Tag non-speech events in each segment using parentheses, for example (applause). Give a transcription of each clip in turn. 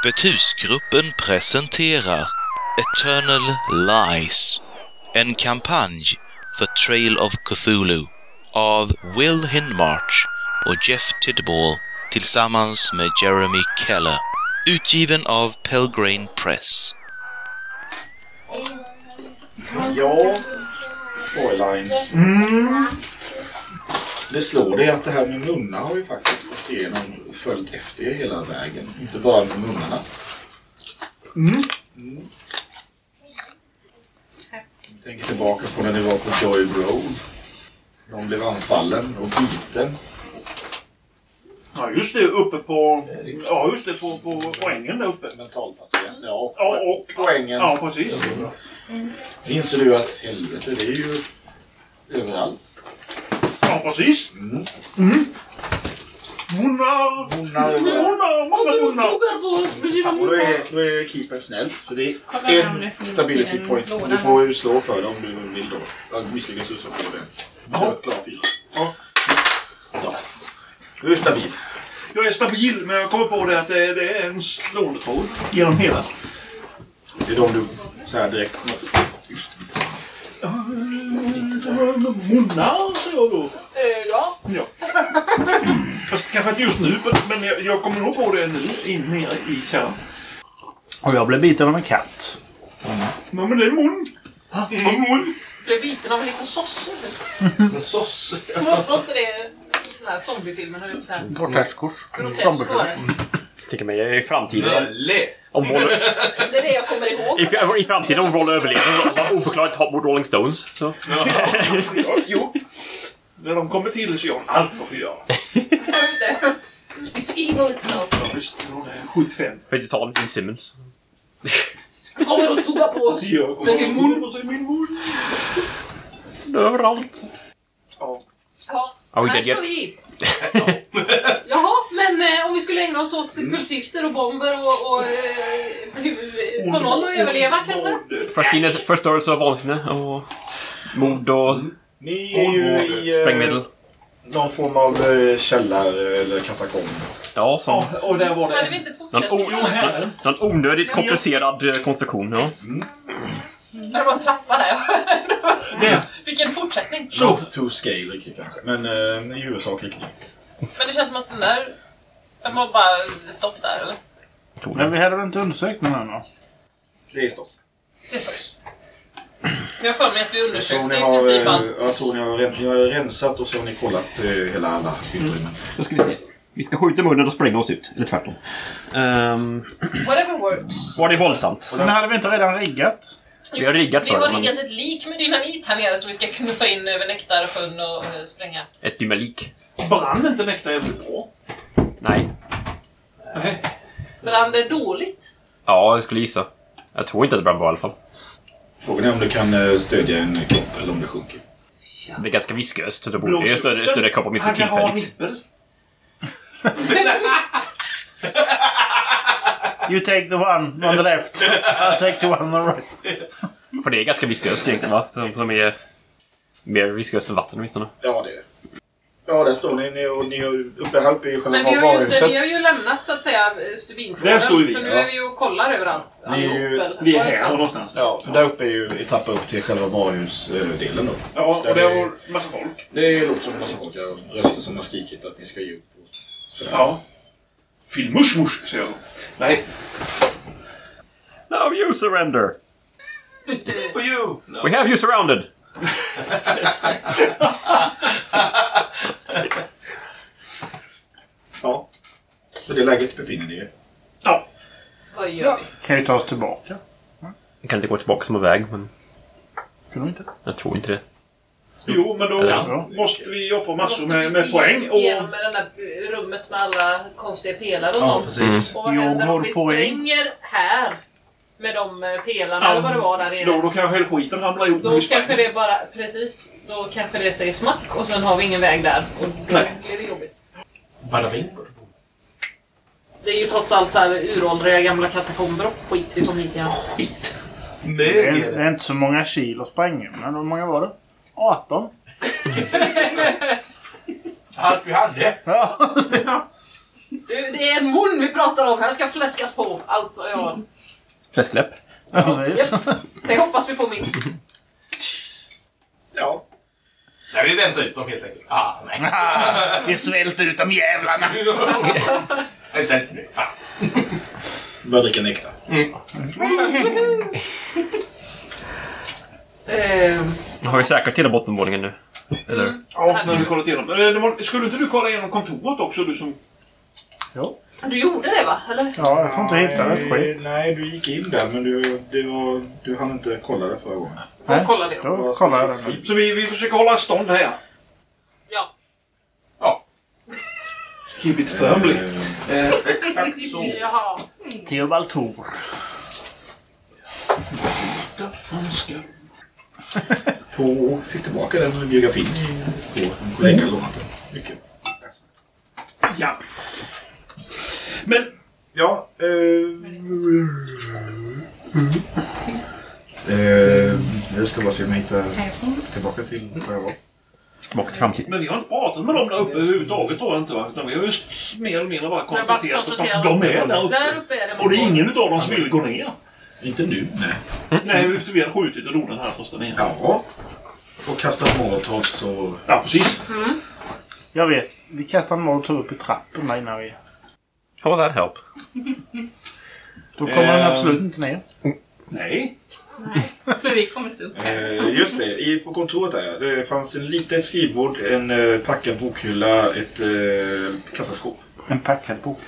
Öppet husgruppen presenterar Eternal Lies. En kampanj för Trail of Cthulhu av Will Hindmarch och Jeff Tidball tillsammans med Jeremy Keller. Utgiven av Pelgrane Press. Ja, Fräulein. Det slår dig att det här med munnar har ju faktiskt gått igenom följt efter er hela vägen. Inte bara med munnarna. Mm. Jag tänker tillbaka på när ni var på Joy Grove. De blev anfallen och biten. Ja, just det. Uppe på... Ja, just det. På, på poängen där uppe. Mentalpatient. Ja, Ja, och... poängen. Ja, precis. Då inser du att helvete, det är ju överallt. Ja, precis. Mm. Munnar! Munnar överallt. Munnar! Många munnar! Och då är, då är keepern snäll. Så det är en stability en point. Du får ju slå för det om du vill då. Misslyckas du så får du det. Ja. Klar fyra. Ja. Ja. Du är stabil. Jag är stabil, men jag kommer på det att det, det är en slående tråd genom hela. Det är de du så här direkt... Just Munnar, säger jag då. Ja. Ja. Fast kanske inte just nu, men jag, jag kommer nog på det nu, in nere i kärran. Och jag blev biten av en katt. Ja, men det är mun. Är mun. Blev biten av en liten sosse. (laughs) med sås. Var inte det den här zombiefilmen? Groteskors. Grotesk Tänker mig i framtiden. Lätt. Om Vol- Det är det jag kommer ihåg. i, I framtiden om Vol överlever var oförklarligt hopp mot Rolling Stones. Så. Ja, jo. När de kommer till så gör de allt för att göra. Just det. It's evil itself. Ja, visst. De är 75. Höjt tal Gene Simmons. Han kommer och tuggar på oss. Så gör Med sin mun. Och så är min mun. Överallt. Ja. Ja. Are we här dead ska yet? vi. Jaha, men eh, om vi skulle ägna oss åt kultister och bomber och, och eh, få någon att överleva kanske? Förstines- Förstörelse av vansinne och mord och Ni är ju i eh, sprängmedel. någon form av eh, källare eller katakomb. Ja, som Ja, och där var Hade vi det... inte någon, fortsatt? här. någon onödigt komplicerad eh, konstruktion. Ja. Det var en trappa där. Där. Vilken fortsättning. Not to scale riktigt kanske. Men eh, i huvudsak riktigt. Men det känns som att den där... Den var bara stopp där, eller? Men vi hade väl inte undersökt den ännu? Det är stopp. Det stopps. Jag har för mig att vi Jag undersökte i princip allt. jag tror ni har, ni har rensat och så har ni kollat eh, hela alla utrymmen. Då ska vi se. Vi ska skjuta munnen och spränga oss ut. Eller tvärtom. Um, Whatever works. var det våldsamt? Men hade vi inte redan riggat? Vi har riggat Vi för har det, men- riggat ett lik med dynamit här nere som vi ska knuffa in över Nektarsjön och eh, spränga. Ett dymelik. Brann inte jävligt bra? Nej. Brann det dåligt? Ja, jag skulle gissa. Jag tror inte att det brann bra i alla fall. Frågan är om du kan eh, stödja en kropp eller om det sjunker. Det är ganska visköst. så Det borde ju stödja, stödja kroppen åtminstone Han kan ha tillfälligt. nippel. You take the one on the left. I'll take the one on the right. För det är ganska visköst egentligen va? Som, som är mer visköst än vatten åtminstone. Ja, det är det. Ja, där står ni, ni och ni är uppe här uppe i själva Men vi har, ju inte, vi har ju lämnat så att säga stubintråden. Där står ju vi, För nu är vi ju och kollar överallt. Ni är ju- allihop? Vi är här så? någonstans. Ja, för där uppe är ju i trappa upp till själva varuhusdelen då. Ja, och det var massa folk. Det låter som en massa folk. Röster som har skrikit att ni ska ge upp. Ja. Filmushmush, säger jag. Nej. Now you surrender! (laughs) You! We have you surrounded! (laughs) (laughs) Ja. I det läget befinner ni er. Ja. Vad gör vi? Kan ju ta oss tillbaka. Vi kan inte gå tillbaka samma väg, men Kunde vi inte? jag tror inte det. Jo, men då Ja. måste vi offra massor med, med poäng. Igenom Och, med det där rummet med alla konstiga pelare och Ja, sånt. precis. Och vad Jo, händer om vi poäng. spränger här? Med de eh, pelarna Ja, eller vad det var där nere. då, då kanske skiten ramlar ihop. Då kanske det bara, precis, då kanske det säger smack och sen har vi ingen väg där. Och då Nej. blir det jobbigt. Det är ju trots allt så här uråldriga gamla katakomber och skit vi kom hit igen. Skit. Det är, Mögel. det är inte så många kilo sprängämnen. Hur många var det? 18? (laughs) Allt vi hade. Ja. Du, det är en mun vi pratar om. Här ska fläskas på. Allt vad jag... Fläskläpp. Precis. Det hoppas vi på minst. Ja. Nej, vi väntar ut dem helt enkelt. Ah, nej. (laughs) Vi svälter ut de jävlarna. Vänta inte nu. Fan. Börja dricka nektar. Ehm, Har vi säkrat hela bottenvåningen nu? Eller? Ja, men vi kollat igenom. Eh, Skulle inte du kolla igenom kontoret också? Du som... du gjorde det va? Eller? Ja, jag tror inte jag hittade ett Nej, skit. Nej, du gick in där men du, det var, du hann inte kolla det förra gången. Nej. kollade jag. Då kollar jag den. nu. Så vi, vi försöker hålla stånd här. Ja. Ja. Keep it firmly. Eh, Exakt så. (laughs) Jaha. Theobald handskar. på, fick tillbaka den biografin på en kollega lånat den. Mycket. Ja. Men Ja, eh, eh, jag ska bara se om jag hittar tillbaka till var jag var. Tillbaka till framtiden. Men vi har inte pratat med dem där uppe överhuvudtaget jag inte va? Utan vi har just mer eller mindre bara konstaterat att de är där Där uppe. uppe är det Och det är ingen utav dem som vill gå ner. Inte nu, nej. Nej, efter vi hade skjutit och doden här först där nere. Ja. Och kastat molotovs och... Ja, precis. Jag vet. Vi kastar en molotov upp i trappen där innan vi... How will that help? Då kommer den Eh. absolut inte ner. Nej. Men vi kommer inte upp. Eh, just det, i, på kontoret där. Det fanns en litet skrivbord, en eh, packad bokhylla, ett eh, kassaskåp. En packad bok.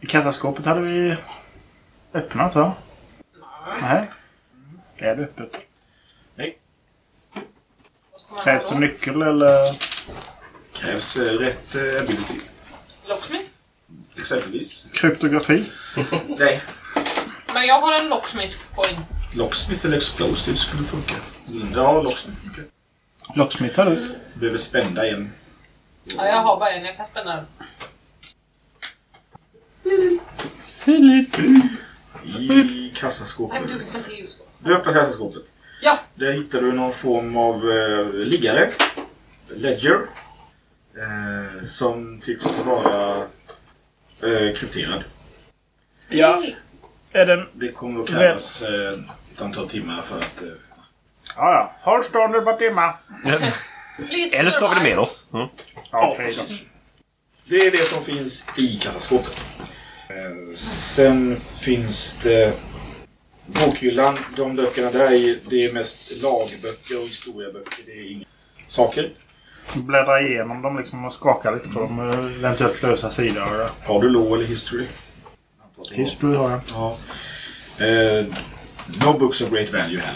I kassaskåpet hade vi öppnat va? Nej. Är det öppet? Krävs det nyckel eller? Krävs eh, rätt eh, ability. Locksmith? Exempelvis. Kryptografi? Nej. Men jag har en locksmith poäng. Locksmith eller explosive skulle funka. Ja, locksmith. Okay. Locksmith har du. Behöver spända en. Ja, jag har bara en. Jag kan spänna den. I kassaskåpet. Du öppnar kassaskåpet. Ja. Där hittar du någon form av eh, liggare. Ledger. Eh, som tycks vara eh, krypterad. Ja. Är den... Det kommer att krävas eh, ett antal timmar för att... Eh, Ja, ja. Håll stånd ett par timmar. Eller så tar vi det med oss. Ja. Ja, det är det som finns i kassaskåpet. Eh, sen finns det bokhyllan. De böckerna där är, det är mest lagböcker och historieböcker. Det är inga saker. Bläddra igenom dem liksom och skaka lite på dem. Eventuellt lösa sidor. Har du law eller history? History har jag. Ja. Eh, no books of great value här.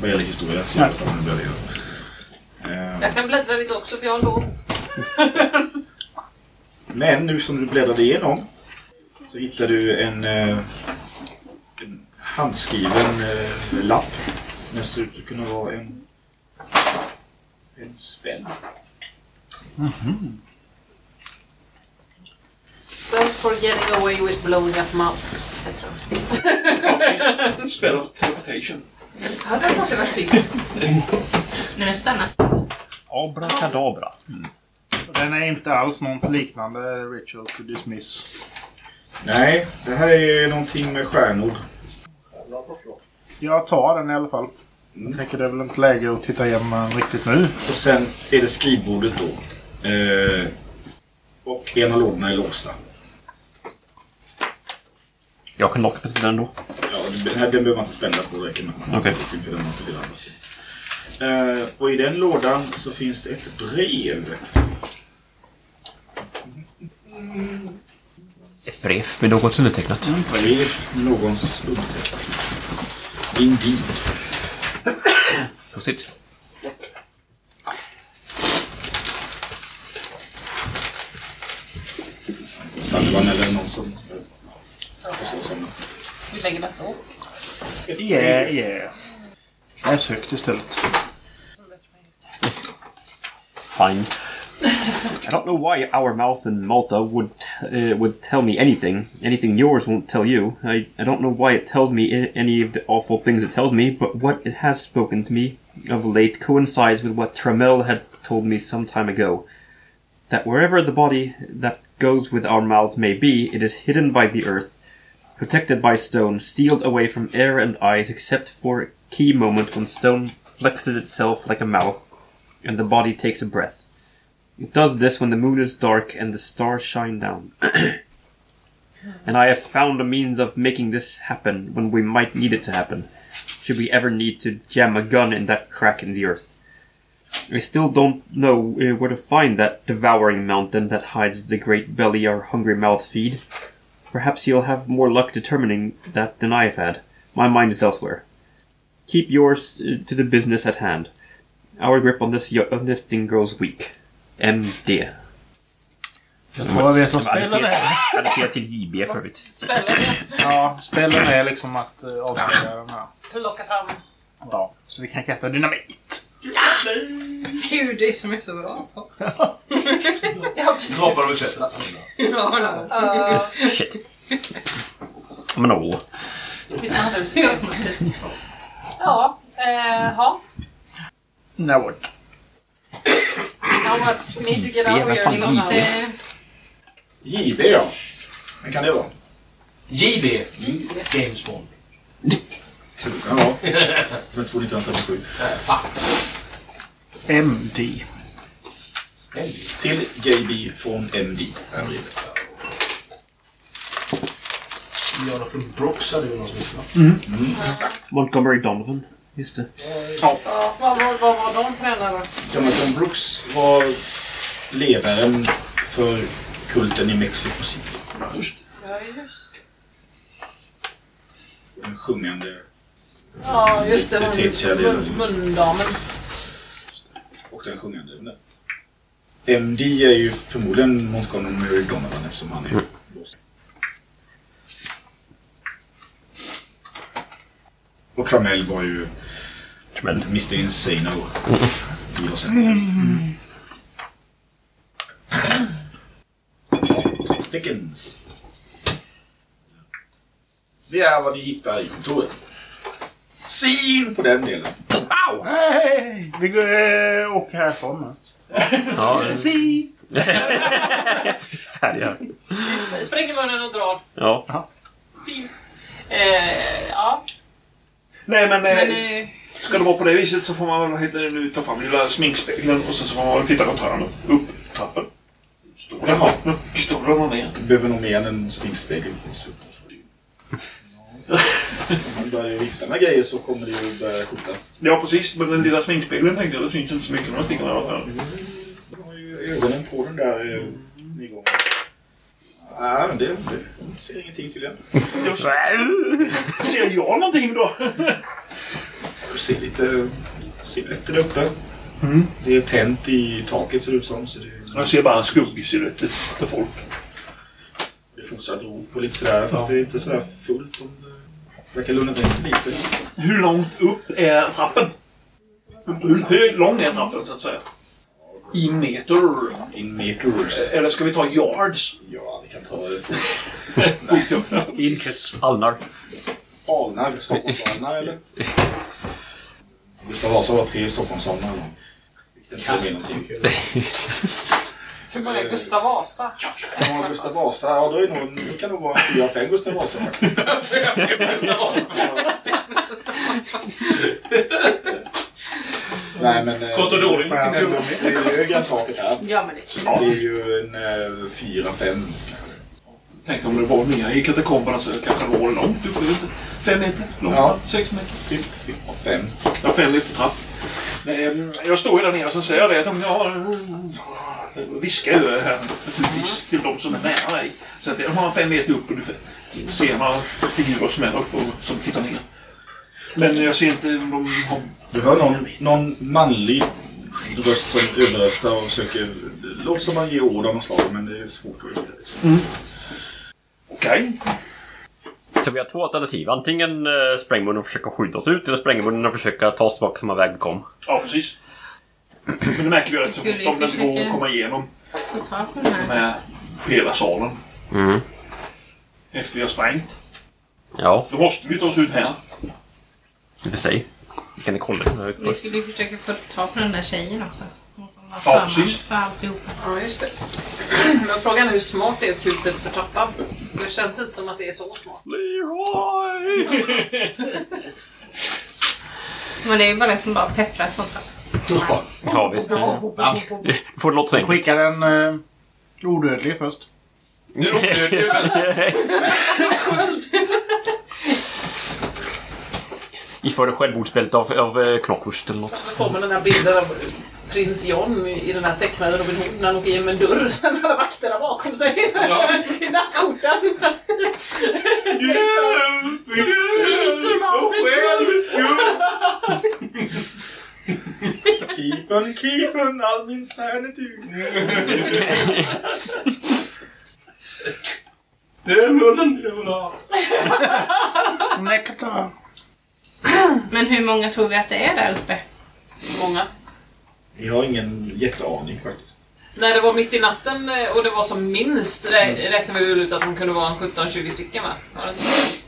Vad gäller historia. Så jag behöver göra. Eh, Jag kan bläddra lite också för jag har lov. men nu som du bläddrade igenom så hittar du en, eh, en handskriven eh, lapp. Den ser ut att kunna vara en, en spänn. Spell for getting away with blowing up mouths. heter den. Spell of teleportation. Ja, det låter väl fint. Nu är stannat. Abrakadabra. Den är inte alls något liknande Ritual to Dismiss. Nej, det här är någonting med stjärnor. Jag tar den i alla fall. Jag tänker det är väl inte läge att titta igenom den riktigt nu. Och sen är det skrivbordet då. Eh, och en av lådorna är låsta. Jag kan locka till den då. Ja, den här den behöver man inte spänna på. Det räcker med att andra. Eh, och i den lådan så finns det ett brev. Ett brev med något undertecknat. Brev med någons undertecknat. Indeed. Prosit. Sullivan eller någon som... som Vi lägger det så. Yeah, yeah. Läs högt istället. Fine. I don't know why our mouth in Malta would uh, would tell me anything. Anything yours won't tell you. I, I don't know why it tells me a- any of the awful things it tells me, but what it has spoken to me of late coincides with what Tramel had told me some time ago. That wherever the body that goes with our mouths may be, it is hidden by the earth, protected by stone, sealed away from air and eyes, except for a key moment when stone flexes itself like a mouth, and the body takes a breath. It does this when the moon is dark and the stars shine down. (clears throat) and I have found a means of making this happen when we might need it to happen, should we ever need to jam a gun in that crack in the earth. I still don't know uh, where to find that devouring mountain that hides the great belly our hungry mouths feed. Perhaps you'll have more luck determining that than I have had. My mind is elsewhere. Keep yours uh, to the business at hand. Our grip on this, on this thing grows weak. MD. Jag tror jag vet vad spelen är. Adderat till JB förut. Spelen är Ja, spelen är liksom att uh, avslöja de här. plocka fram. Ja, så vi kan kasta dynamit. Det är ju det som är så bra. Ja, precis. Dropar de sättet. Ja, Ja, Shit. Men åh. Visst hade det så Ja, eh, ja. Now what? Now what? We need to get out of Vad here JB ja. Vem kan det vara? JB. James Bond. Ja. Från 1937. Fan. MD. Till JB från MD. är brevet. Jonathan Brooks hade ju någon som hette va? Montgomery Donovan. Just det. Ja, vad, vad, vad var de tränare? Jonathan Brooks var ledaren för kulten i Mexico City. Ja, just Den sjungande Ja, just det. Hon, Identitetskärlek. mun- mundamen. och den sjungande. MD är ju förmodligen Montgomery Donovan eftersom han är boss. Och Tramell var ju Tramell. Mr Insano i Los Angeles. Thickens. Det är vad vi hittar i kontoret. Syn på den delen. Hej! Vi går, äh, åker härifrån nu. Ja, Si! färdiga. Sp- Spränger munnen och drar. Ja. Sim. Eh, ja, Nej, men... eh, men... Eh, Ska det vara på det viset så får man väl vad heter det nu, ta fram lilla sminkspegeln och sen så får man väl titta runt hörnet. Upp trappen. Står där Jaha. bak. Pistoler man ner. Du behöver nog mer än en sminkspegel. Om man börjar vifta med grejer så kommer det ju börja skjutas. Ja, precis. Men den lilla sminkspegeln tänkte jag, det syns inte så mycket när man sticker där. Du har ju ögonen på den där eh, igång. Nej, men det, det ser ingenting tydligen. Ser jag någonting då? Du ser lite silhuetter där uppe. Det är tänt i taket ser det ut som. Så det, Jag ser bara en skuggsilhuett till folk. det fortsatt ro på lite sådär. Fast det är inte sådär fullt. Om verkar lugna ner sig lite. Hur långt upp är trappen? Hur hög, lång är trappen så att säga? I meter? In meters. Eller ska vi ta yards? Ja, vi kan ta det fort. (laughs) Inches. Alnar. Alnar, Stockholmsalnar eller? Gustav Vasa var tre Stockholmsalnar. Vilket inte någonting. Hur många är Gustav Vasa? Ja, Gustav Vasa, ja då är det nog, det kan nog vara fyra, fem Gustav Vasa faktiskt. (laughs) Nej men... eh, Kort och dåligt. Det är ju högre saker här. ja, men det är Det är ju en eh, fyra, fem. Tänkte om det var ner i katakomberna så kanske det var långt upp. inte. Fem meter? Långt? Ja. Sex meter? Typ fyra, fem. Ja, fem meter trapp. Nej, Jag står ju där nere och så säger jag det att om jag viskar ju det här naturligtvis till de som är nära dig. Så att de har fem meter upp ungefär. Ser några figurer som är uppe och som tittar ner. Men jag ser inte om de har... Du hör någon, någon manlig röst som överröstar och försöker... Det låter som man ger ord av något slag men det är svårt att riktigt. Liksom. Okej. Så vi har två alternativ. Antingen eh, sprängmunnen försöka skjuta oss ut eller sprängmunnen och försöka ta oss tillbaka samma väg vi kom. Ja, precis. Men det märker vi rätt så fort om den går att komma igenom Få tag på den här. med hela salen. Mm. Efter vi har sprängt. Ja, Då måste vi ta oss ut här. i och för sig. Kan kolla. Vi skulle ju försöka få tag på den där tjejen också. Hon som var Ja, förman precis. för alltihopa. Ja, just det. (clears throat) Men frågan är hur smart det är att kuta upp för trappan. Det känns inte som att det är så smart. Leroy! (laughs) Men det är ju bara det som bara pepprar sånt där. Ja, visst. Ja. Du får det låta så enkelt. Skicka den uh, odödlig först. Nu råkade du väl... Vi får det (laughs) självmordsbälte av, av eh, Knockhurst eller något. Då får man den här bilden av prins John i den här tecknade Robin Hood när han åker igenom en dörr sen alla vakterna bakom sig. (laughs) I nattskjortan. Sliter man Keep on, keep on, all min sanity. Det är munnen jag vill ha. Nektar. Men hur många tror vi att det är där uppe? Många. Jag har ingen jätteaning faktiskt. När det var mitt i natten eh, och det var som minst rä- räknade vi väl ut att de kunde vara en 17-20 stycken va? Var det inte så?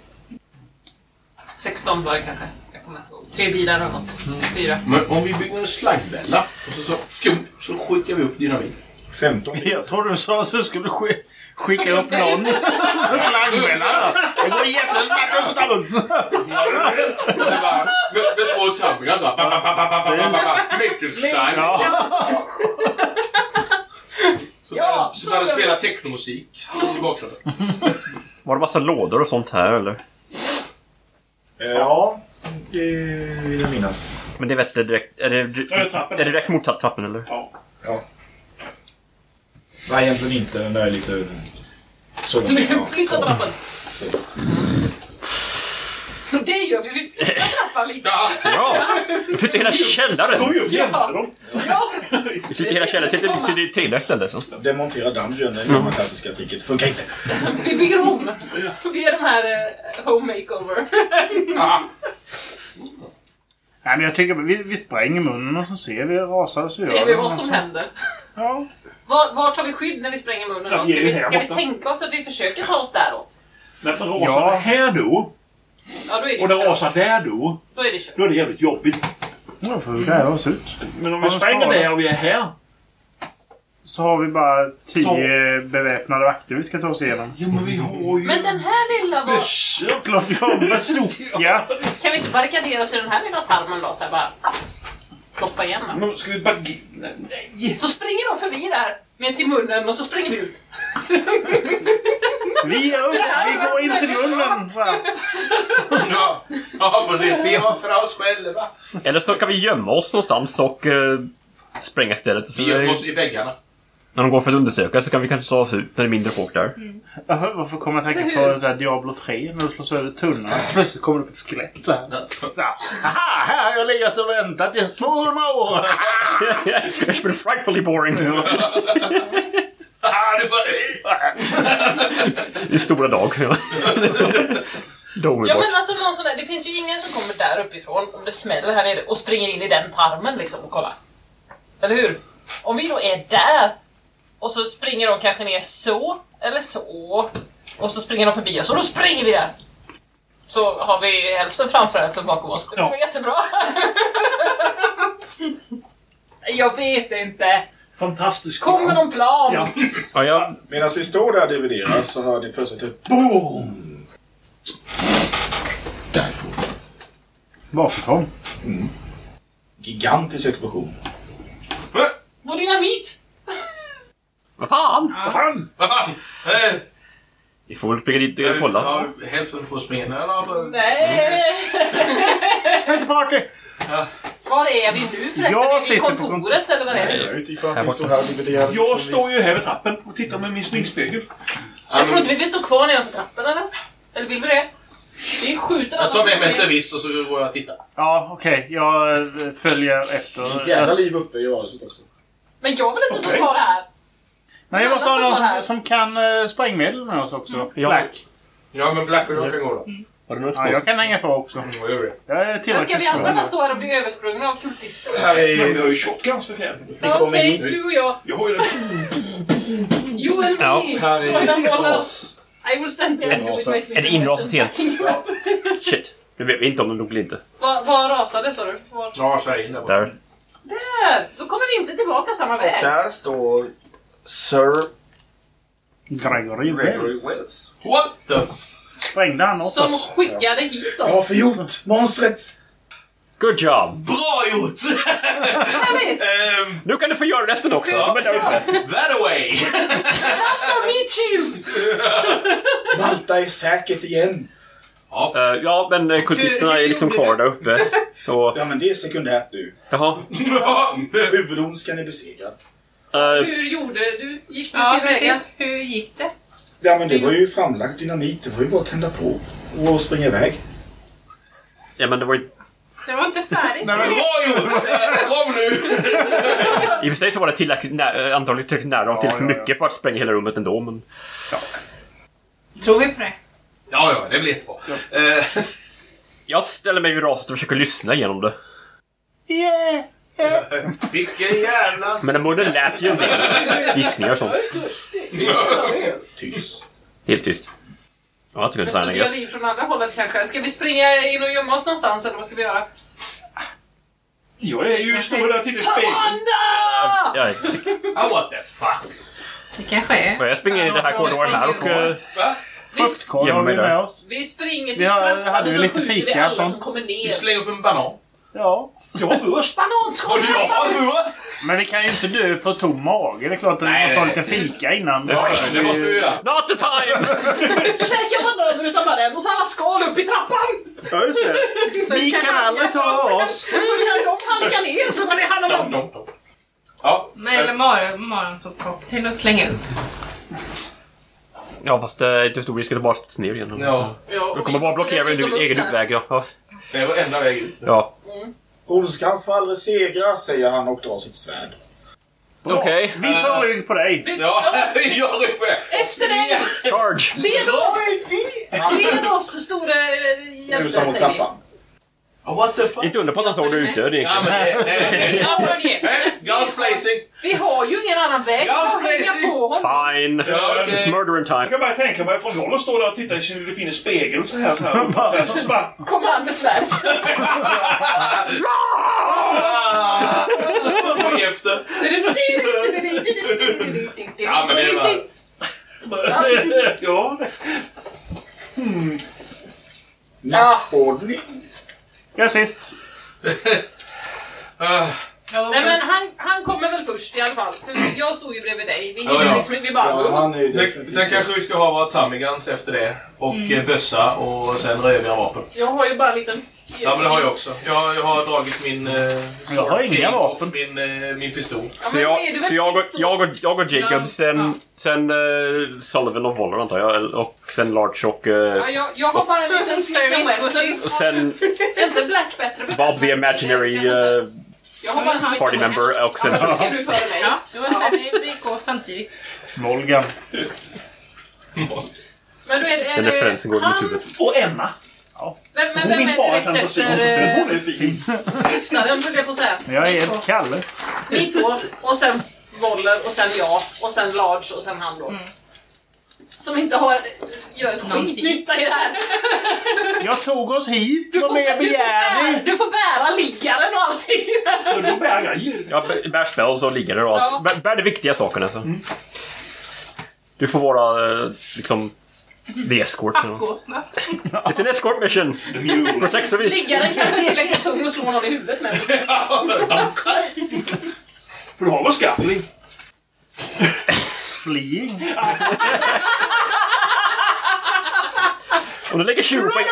16 var det kanske. Jag kommer inte ihåg. Tre bilar eller något. Fyra. Men om vi bygger en slaggbälla och så, så, fjum, så skickar vi upp dynamit. 15 Jag trodde du sa att du skulle sk skicka upp någon (laughs) med slangbälla. Det går jättesnabbt upp stammen. Det bara, med, två tampingar så. här. Ja. Så så- spela technomusik i bakgrunden. Var det massa lådor och sånt här eller? Ja, vill jag minnas. Men det vet jag direkt... Är det, Ja, det är det direkt mot trappen eller? Ja. Nej, egentligen inte. Den där är lite... Så. ja, Flytta trappen. Det gör vi. Vi flyttar trappan lite. Ja, Ja! Vi flyttar hela källaren! gör vi jämte dem. Ja. Vi flyttar hela källaren till, till, till, till ett ställe. Så. Demontera dungeon, det gamla klassiska tricket. Funkar inte. Vi bygger om. Vi är de här eh, home makeover. ja. Nej, men jag tycker vi, vi spränger munnen och så ser vi rasar och så Ser vi det. vad som händer. Ja. Var, var tar vi skydd när vi spränger munnen? Ska är vi, ska vi tänka oss att vi försöker ta oss däråt? Men rasar Ja. det här då, Ja, då är det och det kört. rasar där då, Då är det kört. då är det jävligt jobbigt. Då får vi gräva oss ut. Men om vi Ja, spränger skada. där och vi är här. Så har vi bara tio beväpnade vakter vi ska ta oss igenom. ja, men vi har ju... Men den här lilla var... Bössor. Klart vi har en bazooka. Kan vi inte barrikadera oss i den här lilla tarmen då? Så här bara... Kloppa igen den. Men Ska vi bara... Nej! Så springer de förbi där med till munnen och så springer vi ut. Vi är upp, vi går in till munnen. va? Ja, ja, precis. Vi har för oss själva. Eller så kan vi gömma oss någonstans och eh, spränga stället. Så Vi gömmer oss i väggarna. När de går för att undersöka så kan vi kanske ta oss ut när det är mindre folk där. Jaha, Varför kommer jag att tänka på så här Diablo 3 när du slår sönder tunnan. Plötsligt kommer det upp ett skelett så här. Så här. Aha, här har jag legat och väntat i 200 år. (laughs) It's been frightfully boring. (laughs) Ah, du får... Det är stora dag. (laughs) Ja men alltså någon sån där, det finns ju ingen som kommer där uppifrån om det smäller här nere och springer in i den tarmen liksom och kollar. Eller hur? Om vi då är där och så springer de kanske ner så eller så och så springer de förbi oss och då springer vi där. Så har vi hälften framför och hälften bakom oss. Det Ja. går jättebra. (laughs) Jag vet inte. Fantastiskt. Kommer någon plan? Ja. Ja, jag, Medan vi står där och dividerar så hör ni plötsligt ett BOOM! Därifrån. Bakifrån. Gigantisk explosion. Vår dynamit! Vad fan! Vad fan? Vad fan? Eh, Vi får väl springa dit och kolla. Ja, hälften får springa. Eller, för- Nej! (laughs) Splitter party! Var är vi nu förresten? Jag är vi i sitter på kontoret eller vad är Jag det? utgick från att vi stod här och dividerade. Jag står ju här vid trappen och tittar med min springspegel. Jag tror inte vi vill stå kvar nedanför trappen eller? Eller vill vi det? Vi skjuter Jag alla tar med som mig är- service och så går jag och tittar. Ja, okej. Jag eh, följer efter. jävla liv uppe i rörelsen också. Men jag vill inte stå Okej. kvar här. Men jag måste ha någon som, som kan uh, sprängmedel med oss också. Ja. Flack. Ja, men Blackbird kan gå då. Har du något Ja, jag kan hänga på också. Mm, vad gör vi? Jag är Men ska vi andra bara stå här och bli översprungna av kultister? Här Men vi är... har ju shotguns för fan. Vi kommer Okej, hit. du och jag. Jag har ju den. You and Ja, me. Här är ras. I will stand behind you with my Är det inrasat helt? Shit. Nu vet vi inte om de dog eller inte. Vad vad rasade sa du? Var? Här in där borta. Där. Där! Då kommer vi inte tillbaka samma väg. Där står Sir Gregory Gregory Wells. Wells. What the f... Sprängde han åt Som oss? skickade hit Vad oss. för gjort? Monstret! Good job! Bra gjort! (laughs) Härligt! Ehm, Nu kan du få göra resten också. De är där uppe. that away! Alltså, meat shield! Malta är säkert igen. Ja, Eh, ja, men eh, kultisterna är liksom kvar där uppe. (laughs) Och, Ja, men det är sekundärt nu. jaha. (laughs) Huvudondskan är besegrad. Eh, Hur gjorde du? Gick du Ja, tillväga? precis. Hur gick det? Ja, men det var ju framlagt dynamit. Det var ju bara att tända på och springa iväg. ja, men det var ju... Det var inte färdigt. bra gjort! Eh, Kom nu! I och för sig så var det tillräckligt nä- antagligen tillräckligt nära och tillräckligt ja, ja. mycket för att spränga hela rummet ändå, men... Tror vi på det? Ja, ja, det blir jättebra. Eh, Jag ställer mig vid raset och försöker lyssna igenom det. Yeah! (laughs) vilken jävla... Men munnen lät ju en del. Viskningar och sånt. Tyst. Helt tyst. Ja, jag tycker det är vi från andra hållet kanske? Ska vi springa in och gömma oss någonstans eller vad ska vi göra? Jag är ju står där i spegeln. Tawanda! Ja, Oh, what the fuck? Det kanske är. jag springer in i den här korridoren här och... eh, Va? Fruktkorg har vi med oss. Vi springer till Vi hade ju lite vi fika och sånt. som kommer Du ner. slänger upp en banan. Ja. Jag har röst. (laughs) Bananskal! Och har röst! Men vi kan ju inte dö på tom mage. Det är klart att vi måste ha lite fika innan. Ja, det måste du göra. Not the time! (laughs) Käka bananer utan bara den och så alla skal upp i trappan! Ja, just det. Så Vi kan aldrig ta oss. Och (laughs) så kan de halka ner så kan det handla Dom, om... dom. Ja, Men eller Mar- Maran tog cocktail och slänga upp. Ja, fast det är inte stor risk att det bara studsar ner igen. ja. Ja, Du kommer bara blockera din egen utväg, ja. Det var enda väg ut. ja. Ondskan får aldrig segra, säger han och drar sitt svärd. Okej. Vi tar rygg på dig. Ja, jag är uppe! Efter dig! Charge! Led oss! Led oss, store Nu hjälte, som mot säger vi. Oh, what the fuck? Inte undra på att han står där ute. Det Ja, är men det... det- Ja, hör det. Eh, Guns blazing! Vi har ju ingen annan väg än att hänga på honom. Fine. Ja, okej. It's murder in Jag time. kan bara tänka mig från Rollen står där och tittar i lilla fina spegel så här. Så här. (laughs) Så här så bara, Kommer han med svärd. Ah! Ge efter. Ja, men det var... ja, Nappordning. Jag är sist. (laughs) (laughs) Nej men han, han kommer väl först i alla fall. För jag stod ju bredvid dig. Vi Ja, hinner ja. liksom vi bara... Ja, han är ju Sen, sen kanske vi ska ha våra Tommy Guns efter det. Och mm. bössa och sen röviga vapen. Jag har ju bara en liten... Ja, men det har jag också. Jag, jag har dragit min... Eh, Jag har inga vapen. Min, eh, min pistol. Ja, Så jag, så jag, och, jag, och, jag och Jacob, Ja. sen, Ja. sen uh, Sullivan och Waller antar jag. Och sen Larch och... eh, Ja, jag, jag har bara en liten (laughs) Wesson. och sen (laughs) inte Black bättre? Bob the Imaginary uh, Jag har bara en Smith Party member och sen... Är du före mig? Ja, det var vi, går samtidigt. Molgan. Men då är det... Är Den referensen går han- mot huvudet. och Emma. Men, men Hon vem bara är direkt efter Hon är fin. giftaren, höll jag på att säga. Jag är helt Kalle. Ni två, och sen Woller, och sen jag, och sen Large, och sen han då. Som inte har, gör ett Någonting. skitnytta i det här. Jag tog oss hit. Du Vad mer du, får begär bära, ni? du får bära liggaren och allting. Då bär jag. Ja, bär spells och ligger där och Ja. allt. Bär, bär de viktiga sakerna alltså. Du får vara eh, liksom... The escort. It's an escort mission! Protect service! Liggaren kanske är tillräckligt tung att slå någon i huvudet med. För du har väl skaffling? Fleeing. Om du lägger 20 poäng...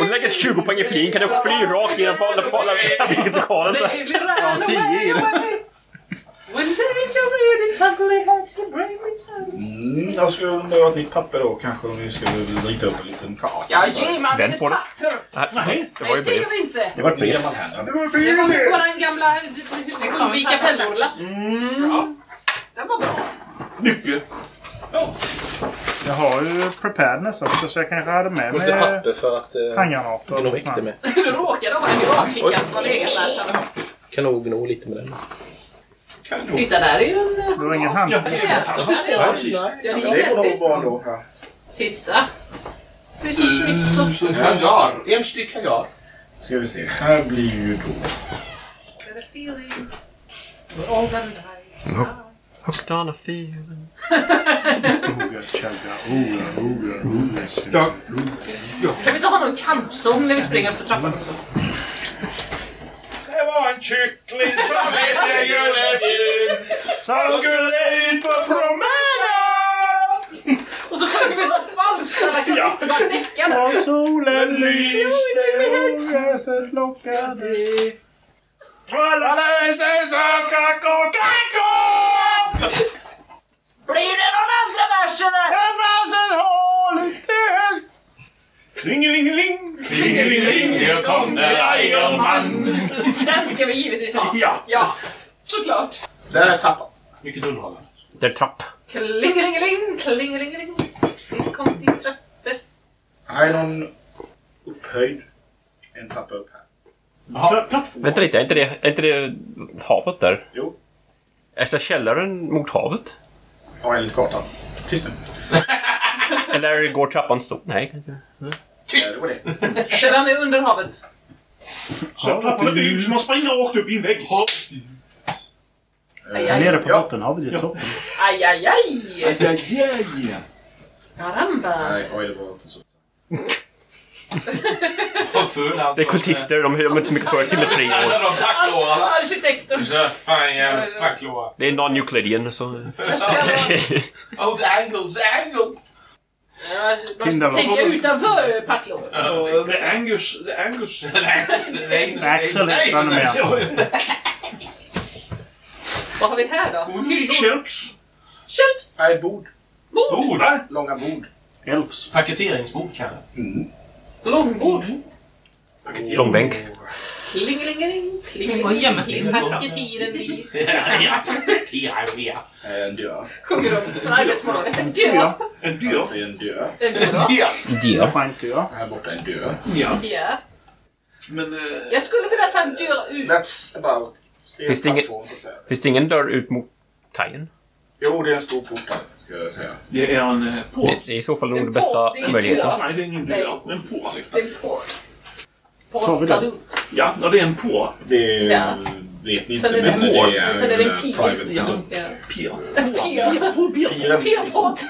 Och du lägger 20 poäng i flin kan du fly rakt genom fabrikslokalen. så här. Ja, 10 i det. When danger reared its ugly head to. Mm, jag skulle behöva ett nytt papper då kanske om vi skulle rita upp en liten karta. Ja, ge Den ett får du. papper! Nej, det var Nej, ju det brev. gör vi inte! Det var ett brev. Gammal hand. Det var våran gamla Undvika fällor. Ja. Den var bra. Mycket. Jag har ju preparedness också så jag kanske hade med mig papper för att eh, handgranater. gno och vikter sånt. med. (laughs) Du råkade ha en i bakfickan som har legat där. Kan nog gno lite med den. Kanon. Titta, där är ju en... Du har ingen Ja, handskar? det är fantastiskt Ja, det precis. Ja, är är väldigt bra. Titta. Det är så snyggt så. Hangar. En styck hangar. Ska vi se. Här blir ju då... A feeling we're all gonna die. Hooked on a feeling. Ja. Kan vi inte ha någon kampsång när vi springer upp för trappan också? Det var en kyckling som hette Gullefjun. Så skulle ut på promenad! Och så sjunger vi så falskt så alla artister bara däckar. Och solen lyste, ogräset lockade. Som kakao, kakao! Blir det någon andra versen? Det fanns ett hål ute i Klingelingeling, klingelingeling, här kom det Reiderman. Den ska vi givetvis ha. Ja. Ja, såklart. Där är trappan. Mycket underhållande. Det är trapp. Klingelingeling, klingelingeling. Det kom till trappor. Här är någon upphöjd. En trappa upp här. Vänta lite, är inte det, är inte det havet där? Jo. Är det källaren mot havet? Ja, enligt kartan. Tyst nu. (laughs) Eller går trappan så? Nej, kanske. Ja, det var det. Sedan är under havet. Så trappan är byggd så man springer rakt upp i en vägg. Aj, Här aj, nere på Ja. bottenhavet i toppen. aj, aj, aj. Ajajaj. Caramba. Nej, oj, det var inte så. Så full alltså. Det är kultister, de har inte så mycket för symmetri. de packlårarna. Arkitekten. Så fan jävla packlårar. Det är non-Euclidean, så... (laughs) Oh, the angles, the angles! Tänka utanför packlåret. Uh, the Angus, the (laughs) Angus. Axel heter han med. Vad har vi här då? Hyllor. Shelves. Shelves. Nej, bord. Bord. Bord. Långa bord. Elfs. Paketeringsbord kanske? Långbord. Långbänk. Klingelingeling, klingeling. att gömma sig. Mycket tiden vi (laughs) Ja, ja, ja. En dörr. sjunger om från arbetsmorgon. En dörr. En är en dörr. En får inte jag. Här borta en dörr. Ja. Men... eh, Jag skulle vilja ta en dörr ut. That's about. Finns det ingen-. Finns det ingen dörr ut mot kajen? Jo, det är en stor port där, jag säga. Det är en eh, port. Det är i så fall nog En den bästa det är möjligheten. Nej, det är ingen dörr. Det är en port. Det är en port. Den? Ja, ja, det är en port. Det Ja. vet ni Sen inte, är det men det är Sen är det en pil. private Ja. Pir. Piren. Pirport.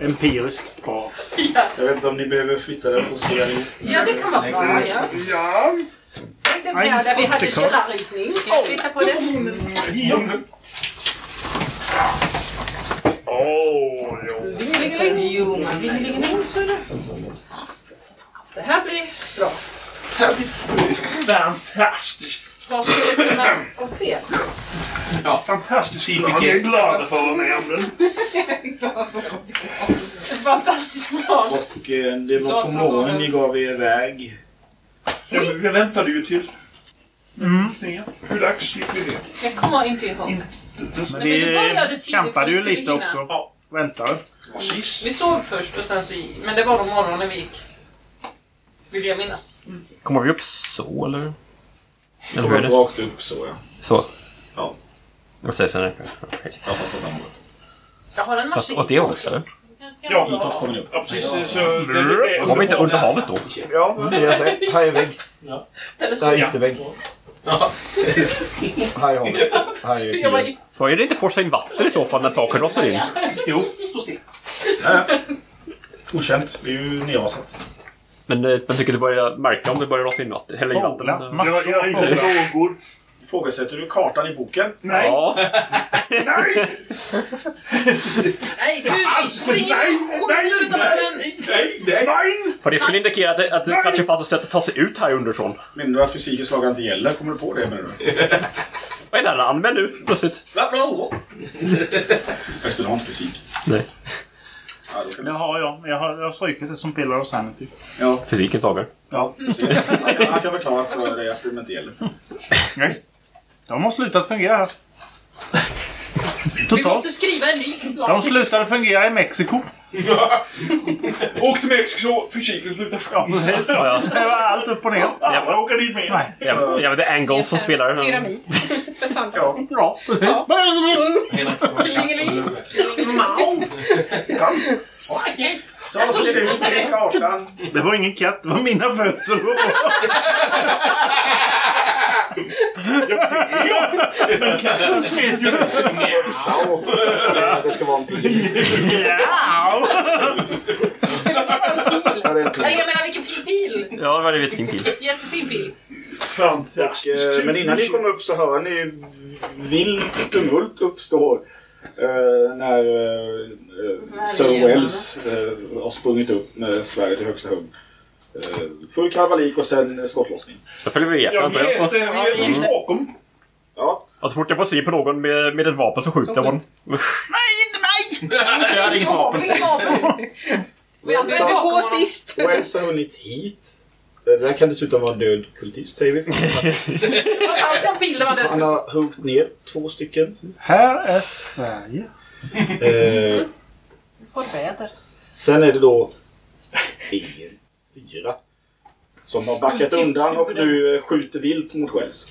Empiriskt bra. Ja. Jag vet inte om ni behöver flytta den på ja, det kan vara bra. Ja. Ja. Tänkte här där vi hade källarritning. Ska jag flytta på det? Åh, jo. Lingelingeling. Jo, man vill Lingelingeling, så är det. Det här blir bra. Fantastiskt. Vad skulle kunna gå fel? (laughs) Fantastiskt bra. Jag är glad för att vara med om den. En fantastisk plan. Och eh, det var på morgonen ni gav er iväg. Ja, men vi väntade ju till... Mm. Hur dags gick vi ner? Jag kommer inte ihåg. Men vi så ju lite också. Ja. Väntade. Precis. Vi sov först och sen så... Men det var då morgonen vi gick. Vill jag minnas. Kommer vi upp så, eller? Eller hur Kommer är det? rakt upp så ja. Så. Ja. Vad sägs sen? Ja, fast åt andra. Jag har en Fast maskin. åt det hållet, eller? Ja, Hitåt kommer ni upp. ja precis. Så Var vi inte under havet då? Ja, det är jag säger. Här är vägg. Där är yttervägg. Ja. (laughs) Här är havet. Här är i- Så är det inte forsa in vatten i så fall när taket rasar in? Jo, står still. Ja, ja. Okänt. Det är ju nerrasat. Men eh, man tycker det börjar märka om det börjar rasa in vatten. Eller i vatten. Jag, Massor av frågor. Ifrågasätter du kartan i boken? Nej. Ja. Nej! Nej, du Alls! springer Nej, och nej, den. nej, nej, nej! För det skulle indikera att det, att det kanske fanns ett sätt att ta sig ut här underifrån. Menar du att fysikens lagar inte gäller? Kommer du på det menar du? (laughs) Vad är det han använder nu plötsligt? Jag skulle ha en fysik. Nej. Ja, det kan Det du. har jag. Jag har, jag har strykit det som Pillar of Sanity. Ja, Fysikens lagar. Ja. han kan- han kan förklara för dig att det inte gäller. Nej. De har slutat fungera här. Vi Totalt. måste skriva en ny De slutade fungera i Mexiko. Åk till Mexiko, fysiken slutar Ja, precis. Ja, ja. Det var allt upp och ner. Jag åker dit med. Nej. Jag, jag vet, det är Angles som spelar. Pyramid. (laughs) För sant. Ja, ja precis. Klingeling. Så ser det ut enligt kartan. Det var ingen katt, det var mina fötter. (laughs) Så. Det ska vara en pil. Ja. Ja, det är en pil. Eller jag menar vilken fin pil! Ja, det vet vilken pil. Jättefin pil. Fantastiskt. Eh, Men innan ni kommer upp så hör ni vilt tumult uppstår. eh, när eh, eh, Sir Wells eh, har sprungit upp med svärdet i högsta hugg. Eh, full kalabalik och sen skottlossning. Då följer vi efter. Jag antar jag. Vi är precis bakom. Ja, Och så fort jag får se på någon med, med ett vapen så skjuter jag på den. Usch. Jag hade inget vapen. Vi du går vapen. sist. Wells har hunnit hit. Det här kan dessutom vara en död kultist säger vi. (laughs) Han har huggit ner två stycken. Här är Sverige. Eh, Får väder. Sen är det då (laughs) er fyra som har backat Kultist undan och nu eh, skjuter vilt mot Wells.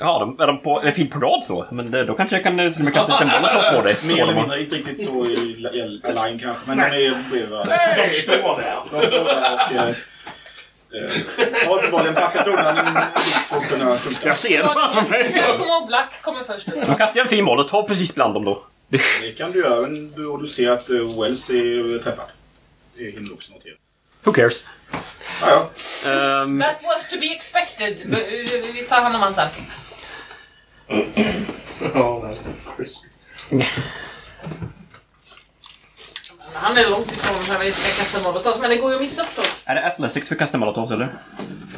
Ja, de, är de på, är fint på rad så? Men det, då kanske jag kan eh, till och med kasta en boll på dig. Mer eller mindre, inte riktigt så i i line kanske, men de är bredvid varandra. De står där. De står där och eh, eh, har uppenbarligen backat undan en bit för att kunna skjuta. Jag ser det framför mig. Jag kommer ihåg Black kommer först nu. Då kastar jag en fin boll och tar precis bland dem då. Det kan du göra, men du, och du ser att Wells är träffad. Det är himla också noterat. Who cares? Ja, ja. Ehm, That was to be expected. Vi- Vi tar hand om han sen. Han är långt ifrån när vi ska kasta molotov, men det går ju att missa förstås. är det Athletics för kasta molotovs eller?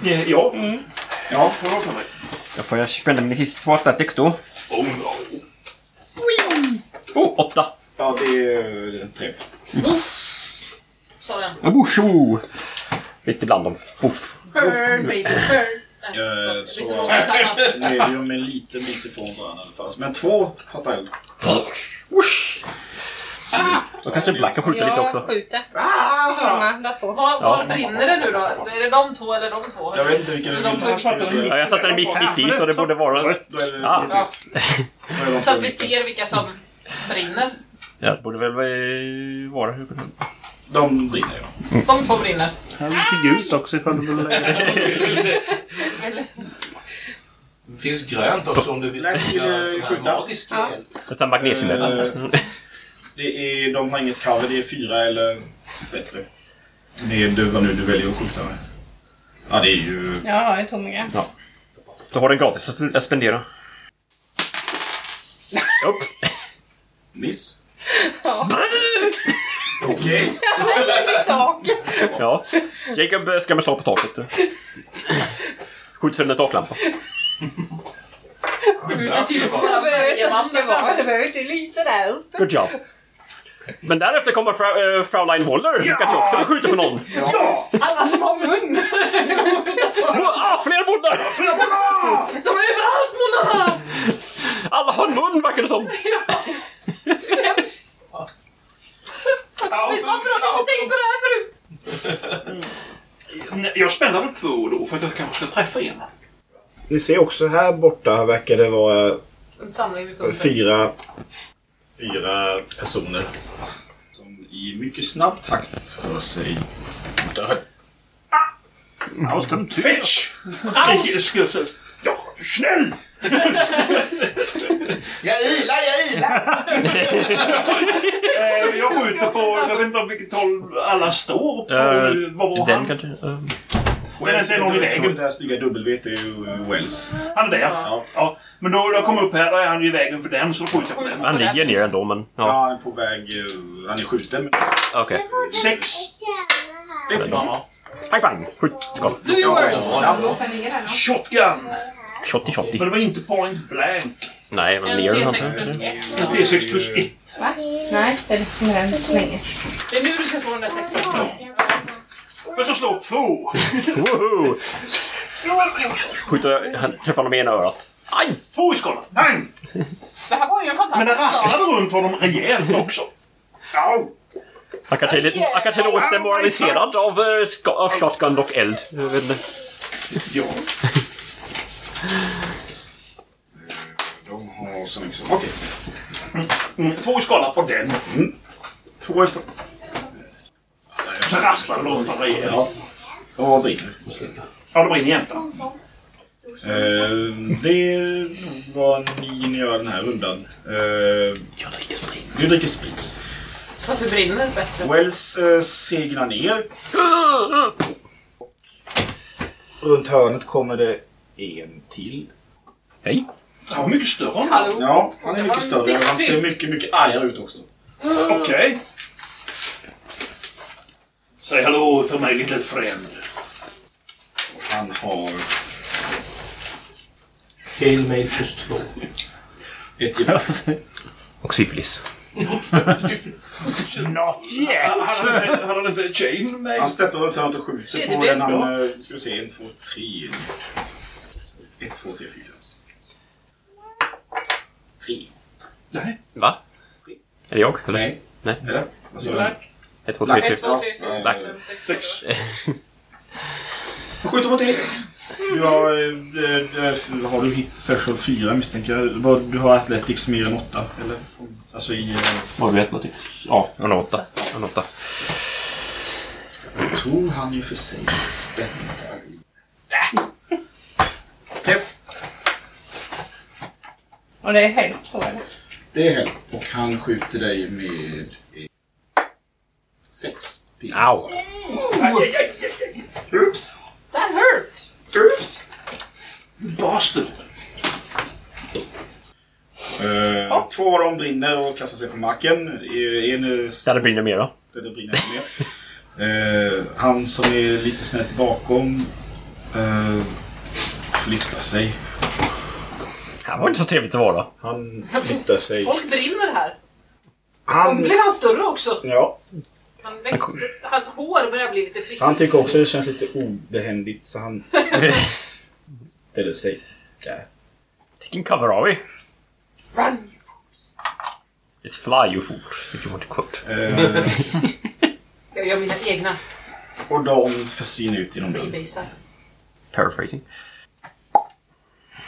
Ja. ja. Det var för mig. Då får jag spänna min sista två Athletics då. Oh no. Oh, åtta! ja det är en träff. Sa den. Woosh, woo. (laughs) Lite bland dem. Fuff. Burn baby, burn. Nej, Eh, så- lite. Medium är en liten bit ifrån varandra i alla fall. Men två fattar eld. Då kanske Black kan skjuta lite Jag också. skjuter. De andra två. Var, var Ja. brinner det nu då? Är det de två eller de två? Jag vet inte vilka du Eller de vill två. prioritera. Ja, jag satte den mitt, mitt i så det borde vara... Då är det Ah. givetvis. Då är de Så att vi ser vilka som brinner. Ja, det borde väl vara... De brinner ja. De två brinner. Här är lite gult också ifall du vill lägga Det finns grönt också om du vill vill, lägga eh, sån magisk Ja. el. Nästan magnesiumelement. Det är, de har inget cover, det är fyra eller bättre. Det är du, vad nu du väljer att skjuta med. Ja, det är ju... Jag har en tomiga. Då har den gratis att spendera. Upp! (laughs) Miss. Ja. Okej. Taket. Ja. Jacob eh, skrämmer slag på taket. Skjuter sönder en taklampa. Skjuter till på Det behöver inte, lysa där uppe. Good job. Men därefter kommer Fra, äh, Fraulein Woller som kanske också vill skjuta på någon. Alla som har mun! Ah, fler munnar! De är överallt munnarna! Alla har en mun verkar det som. Är hemskt! Varför har ni inte tänkt på det här förut? Nej, Jag spänner väl två då för att jag kanske ska träffa en. Ni ser också här borta verkar det vara En samling vid pumpen. fyra, fyra personer. Som i mycket snabb takt rör sig mot dörren. Austin Fetch! Skriker snäll! Jag ilar, jag ilar! (laughs) Eh, Jag skjuter på, jag vet inte om vilket håll alla står på. Eh, Vad var den han? kanske? eh, Men inte är någon i Det vägen. där snygga W är ju eh, Wells. Han är där. Ja. Ja. Men då jag kommer upp här, då är han ju i vägen för den, så skjuter jag på den. Han ligger ner ändå, men... Ja, Ja, han är på väg... eh, Han är skjuten. Men... okej. Sex. Ett till. Pang, pang! Skjut! Skott. Do yours! Låta ner den. Shotgun. Shotty, shotty. Men det var inte point blank. Nej, men En ner T6 antar plus jag. 1. En T6 plus 1. Va? Nej, den kommer den så länge. Det är nu du ska slå den där sexan. Men så slår två. Woho! Skjuter... Han träffar honom i ena örat. Aj! Två i skalan. Bang! Det här var ju en Men det fantastisk rasslade runt honom rejält också. Au! Han kanske är lite, han kanske är något demoraliserad av, eh, av shotgun och eld. Jag vet inte. Ja. De har så mycket som... Okej. Mm, två i skala på den. Två är på... Så rasslade det runt honom rejält. Ja. Och brinner. Ja, det brinner jämt. Eh, det var ni gör den här rundan. Eh, Jag dricker sprit. du dricker sprit. Så att det brinner bättre. Wells eh, segnar ner. Runt hörnet kommer det en till. Hej! Han var mycket större än Hallå? Ja, han är mycket större. Han ser mycket, mycket argare ut också. Okej. Säg hallå till mig, lite främd. Han har Scale made plus två. ett gevär. Och syfilis. Not yet! Hade han inte chain med? Han steppar runt hörnet och skjuter på den. Han, eh, ska vi se, en, två, tre. Ett, två, tre, fyra. Tre. Nej. Va? Är det jag? Eller? Nej. Nej. Eller? Vad sa du? Black. Ett, två, tre, Ett, fyra. två, tre, fyra, Black. fem, sex, Sex. Han skjuter mot dig. Du har, eh, eh, har du hit särskilt fyra misstänker jag. Du har Athletics mer än åtta, eller? Alltså i... eh, Vad vet vad det Ja, en åtta. En åtta. Jag tror han ju för sig spänner. Äh. Träff. Och det är helst två eller? Det är hälften. Och han skjuter dig med... eh, Sex. pinnar. Au! Oops! That hurt! Oops! Bastard. Eh, Två av dem brinner och kastar sig på marken. Eh, En är... Där det brinner mer då. Där det brinner mer. Eh, han som är lite snett bakom eh, flyttar sig. Här var inte så trevligt att vara. Han flyttar sig. Folk brinner här. Och Han... blev han större också? Ja, Han växte, hans hår börjar bli lite friskt. han tycker också det känns lite obehändigt så han ställer sig där. Vilken cover har vi? Run you fools. It's fly you fools, if you want to quote. Jag gör mina egna och de försvinner ut genom dörren. freebasar. Paraphrasing.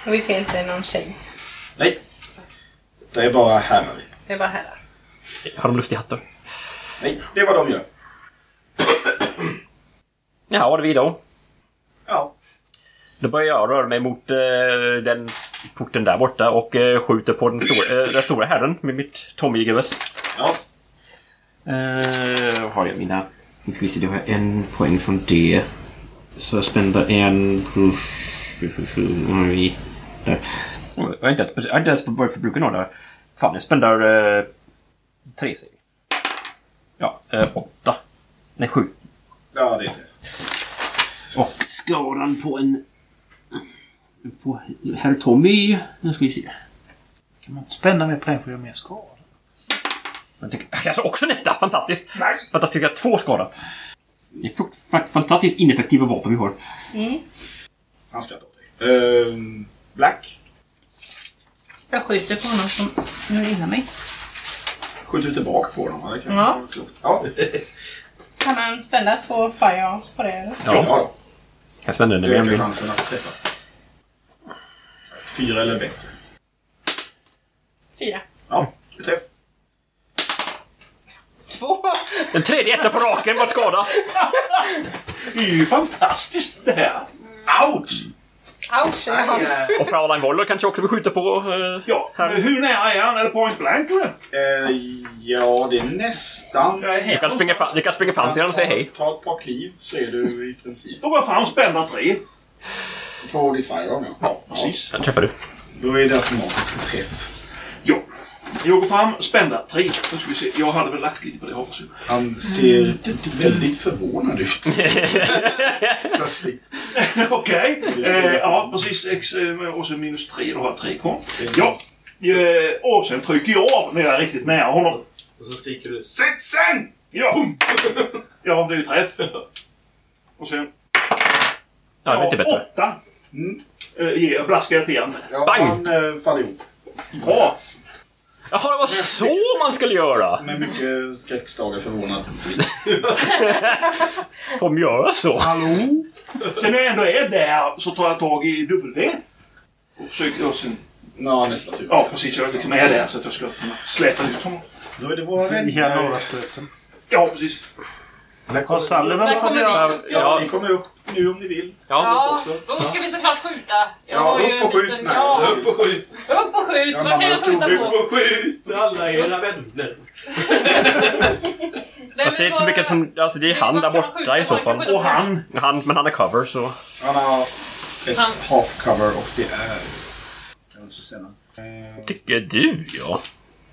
Och vi ser inte någon tjej. Nej. Det är bara herrar. Det är bara herrar. Har de lustiga hattar? Nej, det är vad de gör. Ja, vad är det vi då? Ja. Då börjar jag röra mig mot eh, den porten där borta och eh, skjuter på den stora, eh, den stora herren med mitt Tommy-gevär. Ja. Eh, har jag mina... Nu ska vi se, då har jag en poäng från det. Så jag spänner en plus... Jag har inte ens, jag har inte ens börjat förbruka några. Fan, jag spänner eh, tre säger vi. Ja, eh, åtta. Nej, sju. Ja, det är det. Och skadan på en... På herr Tommy... Nu ska vi se. Kan man inte spänna mer poäng för att göra mer skada? Jag tycker, sa också detta! Fantastiskt! Nej. Fantastiskt, jag har två skada. Det är fantastiskt ineffektiva vapen vi har. Han skrattar åt dig. Ehm, Black. Jag skjuter på honom som nu innan mig. Skjuter tillbaka på dem. Det kan Ja. vara klokt. Ja. (laughs) Kan man spänna två firearms på det eller? ja. då. Jag spänner den Det med en ökar bild. chansen att träffa. Fyra eller bättre. Fyra. Ja, det träff. Två. En tredje etta på raken var skada. (laughs) Det är ju fantastiskt det här. Ouch! Ouch, han. Och Fraulein Woller kanske också vill skjuta på... Eh, Ja, men hur nära är han? Är det point blank eller? Eh, ja, det är näst... nästan. Jag här Du kan springa fram, du kan springa fram till honom och säga hej. Ta ett par kliv så är du i princip Då går fram, spända tre. på ditt firearm. Ja. Ja, precis. Den träffar du. Då är det automatisk träff. Ja. Jag går fram, spända tre. Nu ska vi se. Jag hade väl lagt lite på det hoppas jag. Han ser väldigt förvånad ut. (laughs) Plötsligt. Okej. Eh, ja, precis. X, eh, och så minus tre. Då har jag tre kvar. Ja. Eh, och sen trycker jag av när jag är riktigt nära honom. Och så skriker du Sätt sen! Ja. (laughs) Ja, det är ju träff. Och sen... Ja, det är lite bättre. Åtta. Mm. Eh, blaskar jag till honom. Ja, Bang! han äh, faller ihop. Bra. Jaha, det var så man skulle göra! Med mycket skräckslagen förvånad. (laughs) Får de göra så? Sen när jag ändå är där så tar jag tag i W. Och försöker... Och sen, Ja, nästa tur. ja, precis. Jag liksom är där så att jag ska kunna släpa ut honom. Då är det våra vänner. Ja, precis. Har Sullivan fått kommer göra... vi upp. Ja, Ja, ni kommer upp nu om ni vill. Ja. ja också. då ska vi såklart skjuta. Jag Ja, upp och skjut liten- med. Ja, Upp och skjut! upp och skjut. Ja, Vad kan jag skjuta Upp på? och skjut alla era vänner! (laughs) Nej, Fast det är inte så mycket som... Alltså det är han där borta i så fall. Och han. Han, men han är cover så... Han har ett Han- half cover och det är... Tycker du ja.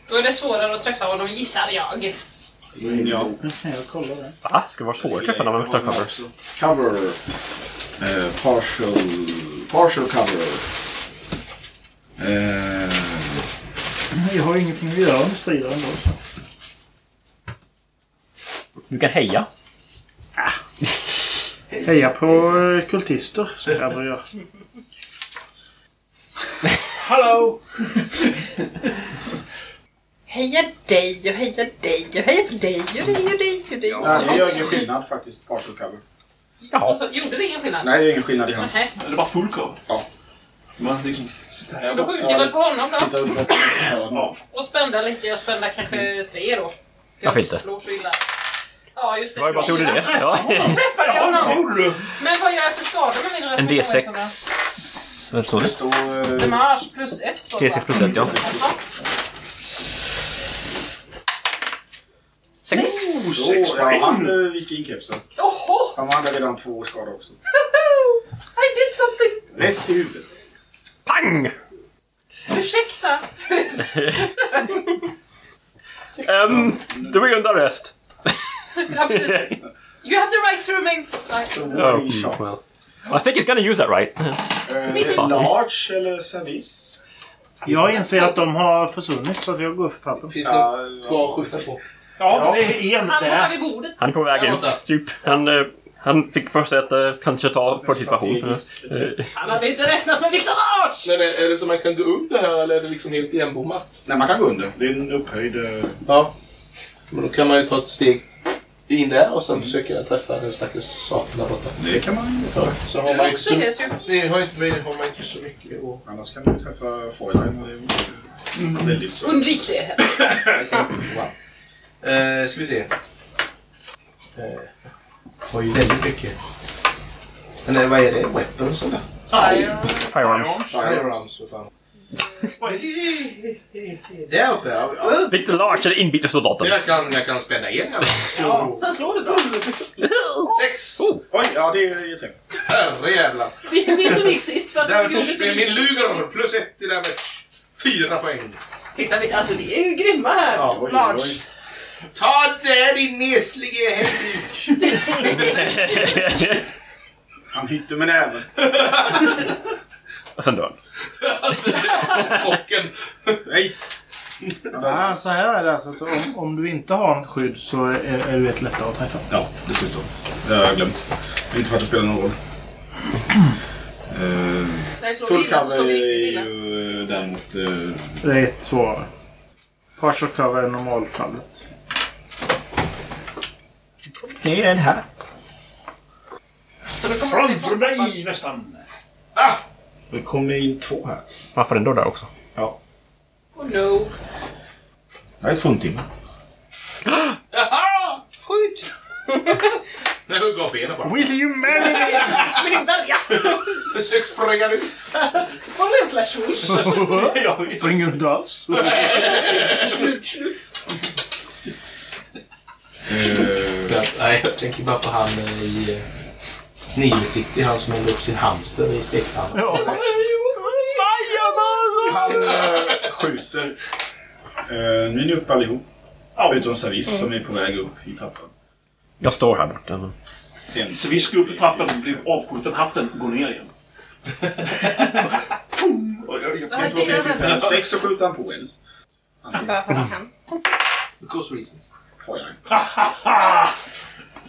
Då är det svårare att träffa honom gissar jag. Ja. Jag kollar det. Va? Ska det vara svårt att när man tar cover? Cover. Eh, partial... Partial cover. Eh, Jag har ingenting att göra med strider ändå. Så. Du kan heja. Heja på eh, kultister, som jag aldrig gör. Hallå! (laughs) Heja dig och heja dig och heja på dig och dig och dig och dig. ja, det gör ingen skillnad faktiskt. Partial cover. Jaha. så gjorde det ingen skillnad? Nej, det är ingen skillnad i hans. Nej. Det är bara full cover. Ja. Man liksom sitter här Då skjuter jag väl på honom då. Titta upp och Ja. Och spända lite. Jag spända kanske tre då. Varför Jag inte? slår så illa. Ja, just Det det. var ju bara att du gjorde det. Ja. Jag träffade Ja, det honom. Men vad gör jag för skada med mina En reservationer? D6. Vad står Det det? står... eh, Demage plus ett står det, D6 va? plus 1 ja. Jaha. Sex. Så, ja, han uh, viking-kepsen. Oho! Han hade redan två skada också. I did something! Rätt i huvudet. Pang! Ursäkta! (laughs) Um, du är under arrest. Ja, precis. you have the right to remain silent. Oh, Shot. well. I think it's gonna use that right. Eh, large eller service? Jag inser att de har försvunnit så att jag går upp för trappen. Finns Ja, det kvar att skjuta på? Ja, det är en Han var där. vid bordet. Han är på väg ut, typ. Han, eh, han fick för sig att eh, kanske ta förtidspension. Strategisk Eh, Han hade inte räknat med Victor Arch! Men är, är det så man kan gå under här eller är det liksom helt igenbommat? Nej, man kan gå under. Det är en upphöjd... eh, Ja. Men då kan man ju ta ett steg in där och sen försöka träffa den stackars saken där borta. Det kan man ju Ja. Så har man ju inte så, Det är ju- det har inte, har man inte så mycket att... Annars kan du träffa foilen. och det är Väldigt så. Undvik det. Wow. (laughs) Eh, ska vi se. Eh, har ju väldigt mycket. Men eh, vad är det? Weapons eller? Fire. Firearms. Firearms för fan. Där uppe ja. Victor Large är den inbitne soldaten. Jag kan, jag kan spänna igen. Ja, sen slår du bra. Sex! Oh, Oj, ja det är ju träff. Herrejävlar. Det är vi som sist för att Där de gjorde så min mycket. luger plus ett i damage. Fyra poäng. Titta, vi- alltså vi är ju grymma här. Ja, oj, oj, Large. Ta det din neslige Henrik! Han hittar med näven. och sen dör han. alltså, det- chocken. Nej! Ja, så här är det alltså. Att om, om du inte har något skydd så är, är du ett lättare att träffa. Ja, dessutom. Det har jag glömt. Det är inte för att det spelar någon roll. Vi full cover är ju däremot... eh, Det är ett svårare. Partial cover är normalfallet. Det är en här. Så då kommer Framför bortfall. dig nästan. Det kommer in två här. Varför ändå där också? Ja. Oh no. Det är ett fruntimmer. Skjut! (laughs) Jag hugger av benen på honom. Will you marry me? Med din bälga! Försök springa nu. Som en flash wish. (laughs) Ja, visst. Spring inte alls. Slut, slut. Nej, jag tänker bara på han eh, i eh, Nile City. Han som hällde upp sin hamster i stekpannan. Han äh, skjuter. Uh, nu är ni uppe allihop. Förutom Savis som är på väg upp i trappan. Jag står här borta. Men... En. Så vi ska upp i trappan, blir avskjuten, hatten går ner igen. (laughs) Pum! Och jag- jag- En, två, tre, fyra, fem, sex så skjuter han på ens. Varför har han? Because reasons. Får jag.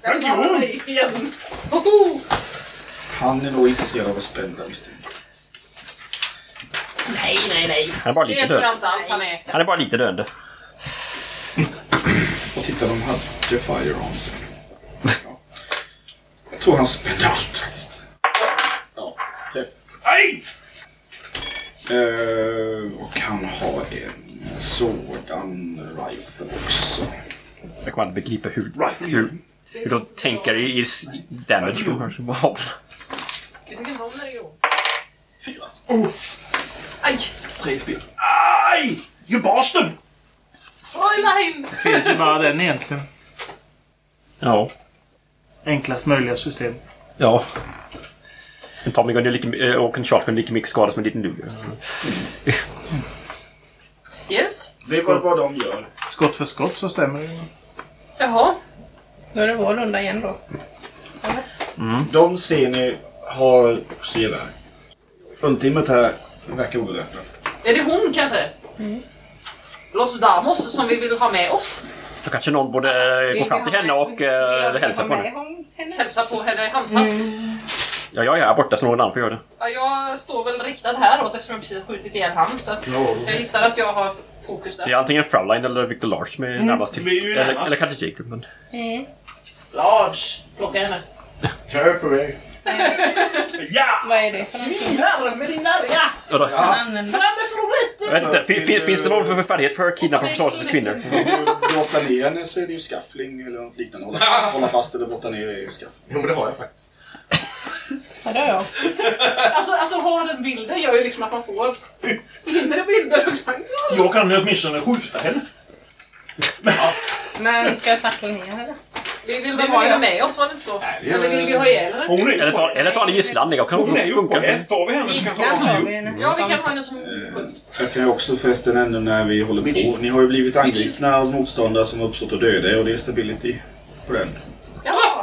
Thank you! Igen. Hoho! Han är nog intresserad av att spända misstänker jag. Nej, nej, nej. Han är bara Det lite tror jag död. inte alls han är. Han är bara lite död. Och titta, de hade firearms. Ja. Jag tror han spände allt faktiskt. Ja, träff. Nej! Eh, och han har en sådan rifle också. Jag kommer aldrig begripa hur, hur, hur de tänker i s- damage på tycker inte om när det går. Fyra. Aj! Tre, fyra. Aj! You bastard! Fräulein! Det finns ju bara den egentligen. Ja. Enklast möjliga system. Ja. En Tommy är lika, eh, och en shotgun är lika mycket skada som en liten luger. Yes. Det var vad de gör. Skott för skott så stämmer det ju. Jaha. Då är det vår runda igen då. De ser ni har också gevär. Fruntimret här verkar obeväpnad. Är det hon kanske? Los Damos som vi vill ha med oss. Då kanske någon borde gå fram till henne och eh, hälsa på henne. Hälsa på henne handfast. Ja, jag är här borta så någon annan får göra det. Ja, jag står väl riktad häråt eftersom jag precis skjutit ihjäl han. Så att jag gissar att jag har fokus Det är där. antingen Fraulein eller Victor Lars som är närmast till. vi är ju Eller, närmast. eller kanske Jacob. Men... Large! Plocka henne. Är på väg. Ja! Vad är det för någonting? Minglar med din värja! Ja, då, Använder. Fram med floriten! vet inte, fin, fin, finns det någon för färdighet för att kidnappa och försvara kvinnor? Brotta ner henne så är det ju skaffling eller något liknande. Hålla fast, hålla fast eller brotta ner är ju skaffling. Jo, men det har jag faktiskt. Ja, det har jag. Alltså att du har den bilden gör ju liksom att man får inre bilder. också. Jag kan ju åtminstone skjuta henne. Men vi ska tackla ner henne. Vi vill väl ha henne med oss, var det inte så? Eller vill vi ha ihjäl henne? Hon är ju Eller ta, eller ta henne i gisslan. Det kan Hon är ju på funka. Tar vi henne så kan Gisslan har vi vi henne. Ja, vi kan ha henne som hund. Jag kan ju också förresten ändå när vi håller på. Ni har ju blivit angripna av motståndare som har uppstått och döda er och det är stability på den. Ja!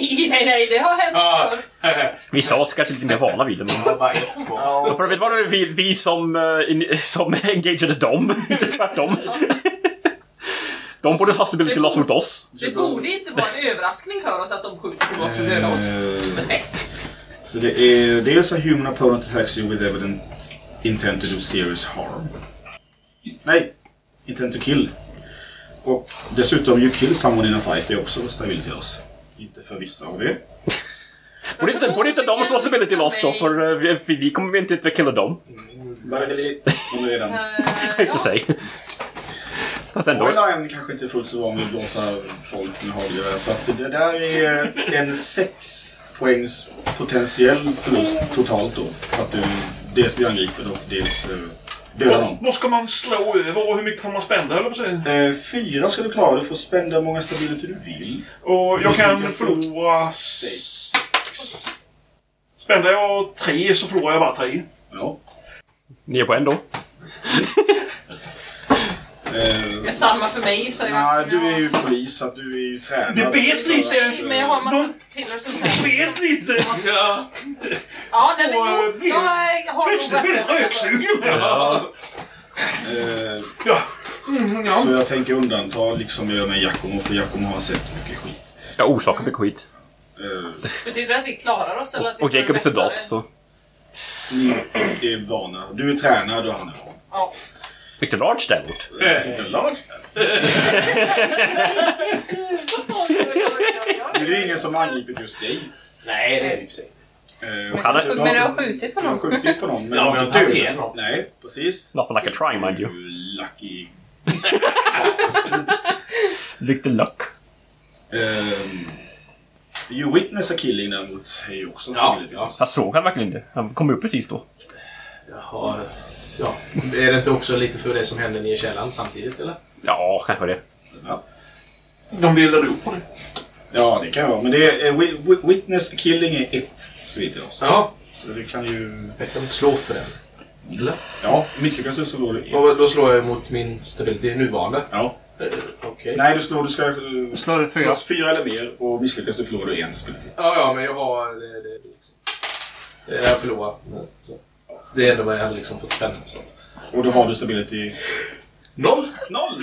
Nej, nej, nej, det har hänt Ah. Vissa av oss kanske lite mer vana vid det. Men... Kvar. För vet vad det är vi, vi som, uh, som (laughs) engagerade dem, (laughs) inte tvärtom. De borde ha stability loss mot oss. Det borde inte vara en överraskning för oss att de skjuter till oss och dödar oss. Så det är dels a human opponent attacks you with evident intent to do serious harm. Nej, intent to kill. Och dessutom you kill someone in a fight är också stability loss. Inte för vissa av er. Borde inte, borde inte de slå stability loss då? För eh, vi, vi- kommer inte att killa dem. Bargeli, hon är redan... (laughs) I och för sig. Fast ändå. Oiline kanske inte är fullt så van vid att blåsa folk med hagelgevär. Så att det där är en sex poängs potentiell förlust totalt då. För att du dels blir angripen och dels uh, dödar någon. Vad ska man slå över och hur mycket får man spända eller vad säger du? Eh, fyra ska du klara. Du får spända hur många stability du vill. Och jag kan förlora... sex. Spände jag tre så förlorar jag bara tre. Ja. Ni är på en då. (laughs) Eh, Det är samma för mig gissar jag. nej, du är ju polis, så att du är ju tränad. Du vet lite! Men jag har en massa pillars och Jag sen. vet lite! Ja. Ja, nej men jo, jag, jag har nog varit- röksugen! Ja. Eh, Ja. Mm, ja. så jag tänker undanta liksom jag gör med Giacomo, för Giacomo har sett mycket skit. Jag orsakar mycket skit. Eh, Betyder det att vi klarar oss? Eller att vi Och Jacob är det soldat, så... ni är vana. Du är tränad och han är van. Ja. Victor Large däremot. Inte lag. (laughs) Det är ju ingen som har angripit just dig. Nej, det är det i och för sig. Eh, Han är- Men du har skjutit på Du har någon. skjutit på någon. Men Ja, du har men inte jag igen någon. Nej, precis. Nothing like a try, mind you. Lucky. (laughs) Victor Luck. Um, you witness a killing däremot är ju också Ja, ja. Jag såg han verkligen det. Han kom upp precis då. Jaha. Ja. Är det inte också lite för det som hände nere i källaren samtidigt, eller? Ja, kanske det. Ja. De delade upp på det. Ja, det kan vara. Men det är, eh, wi- wi- witness killing är ett, så vitt jag. Ja, Så det kan ju... jag kan slå för den. Eller? Ja, misslyckas du så slår du. Och då slår jag mot min stabilitet nuvarande. Ja. Eh, Okej. Nej, du slår... Du ska... eh, Slår du fyra? slå fyra eller mer och misslyckas du förlorar du en speltid. Ja, ja, men jag har... Det, det, det, liksom. det jag förlorar. Så. Det är ändå vad jag hade liksom fått spännet. Så. Och då har du stability... Noll! Noll!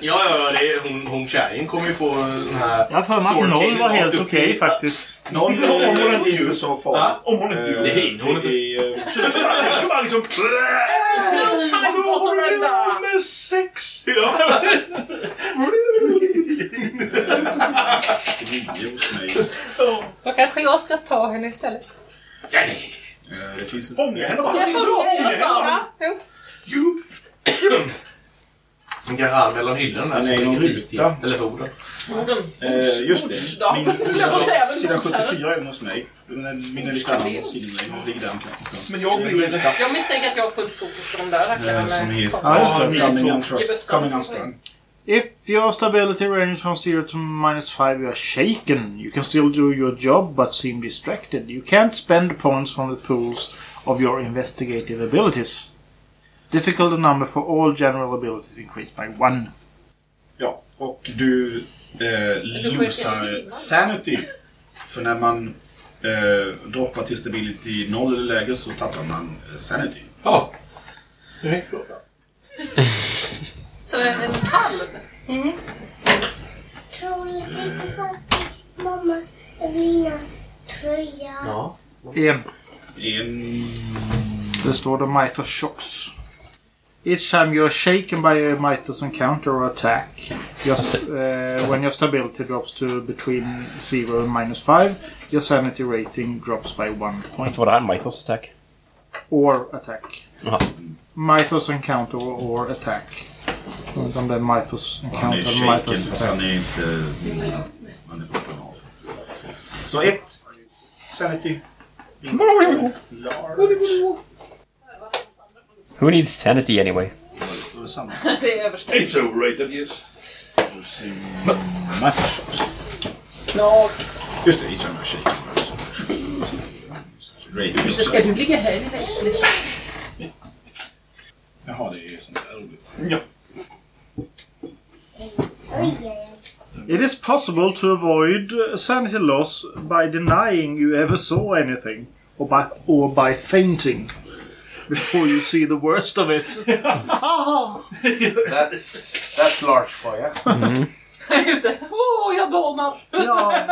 Ja, ja, ja. Det är, hon, hon kärringen kommer ju få den här... Jag har för mig att noll var helt okej faktiskt. Noll Om hon inte gör så farligt. om hon inte gör Det det. hinner hon inte. Eh, Så det ska bara liksom... time for surrender! Med sex! (laughs) Nio hos mig. Då kanske jag ska ta henne istället. Eh, Det finns Fånga henne Ska bara. jag få råd bara? Jo. Hon kanske har mellan hyllorna Den där är som i någon ligger ruta. Eller borden. Orden. Eh, just det. Bordsdag. Min, Skulle jag få säga, men sida bordsherre. 74 är den hos mig. Men Min är lite sidinlägg. Den ligger där omkring. Men jag blir... Jag misstänker att jag har fullt fokus på de där rackarna Eh, Som med... heter Ja, just det. Coming Untrust- Coming. Unstrung. If your stability range from 0 to minus 5 you are shaken, you can still do your job but seem distracted. You can't spend points from the pools of your investigative abilities. Difficulty number for all general abilities increased by 1. Ja, och du eh, losar sanity. För när man eh, droppar till stability 0 eller lägre så tappar man eh, sanity. Ja. Bra. Så det är en halv? Troll sitter fast i mammas Evinas tröja. Ja. 1. En... Det står The Mythos Shocks. Each time you are shaken by a Mythos encounter or attack, just, uh, when your stability drops to between 0 and minus 5, your sanity rating drops by 1 point. Fast var det här en Mythos attack? Or attack. Jaha. Mythos encounter or attack. Utan det är Mythos han är shaken för att han är inte... Han är proportional. Så ett. Sanity. Large. Who needs sanity anyway? Det är överskrivet. It's overrated, yes. Mythos. Ja, Just det, each other shaken. Ska du ligga här? Jaha, det är sånt där roligt. Ja. It is possible to avoid sanity loss by denying you ever saw anything. Or by, or by fainting. Before you see the worst of it. (laughs) That's, that's large for you. (laughs) just det. Åh, jag dånar! ja.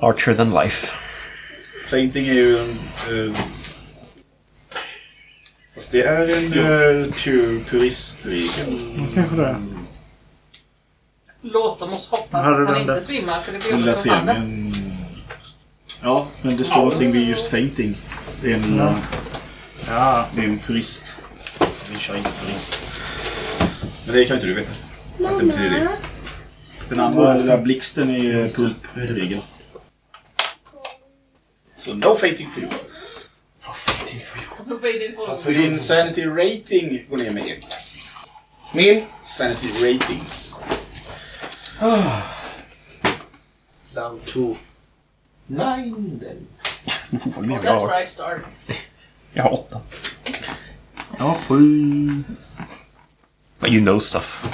Archer than life. Fainting är ju en... Eh, fast det är en uh, puristregel. Kanske det. Låt dem oss hoppas att han inte där- svimmar, för det blir jobbigt för triangeln... Ja, men det står någonting vid just fainting. Det är en, eh, Ja. det är en purist. Vi kör inte purist. Men det kan inte du veta. Att det betyder det. Den andra, den där blixten är ju pulp-regel. Så no fainting for you. Vad är din form? För din sanity rating går ner med ett. Min? Sanity rating. Down to nine then. (laughs) Du får mer jag har. where I start. Jag har åtta. Ja, sju. But you know stuff.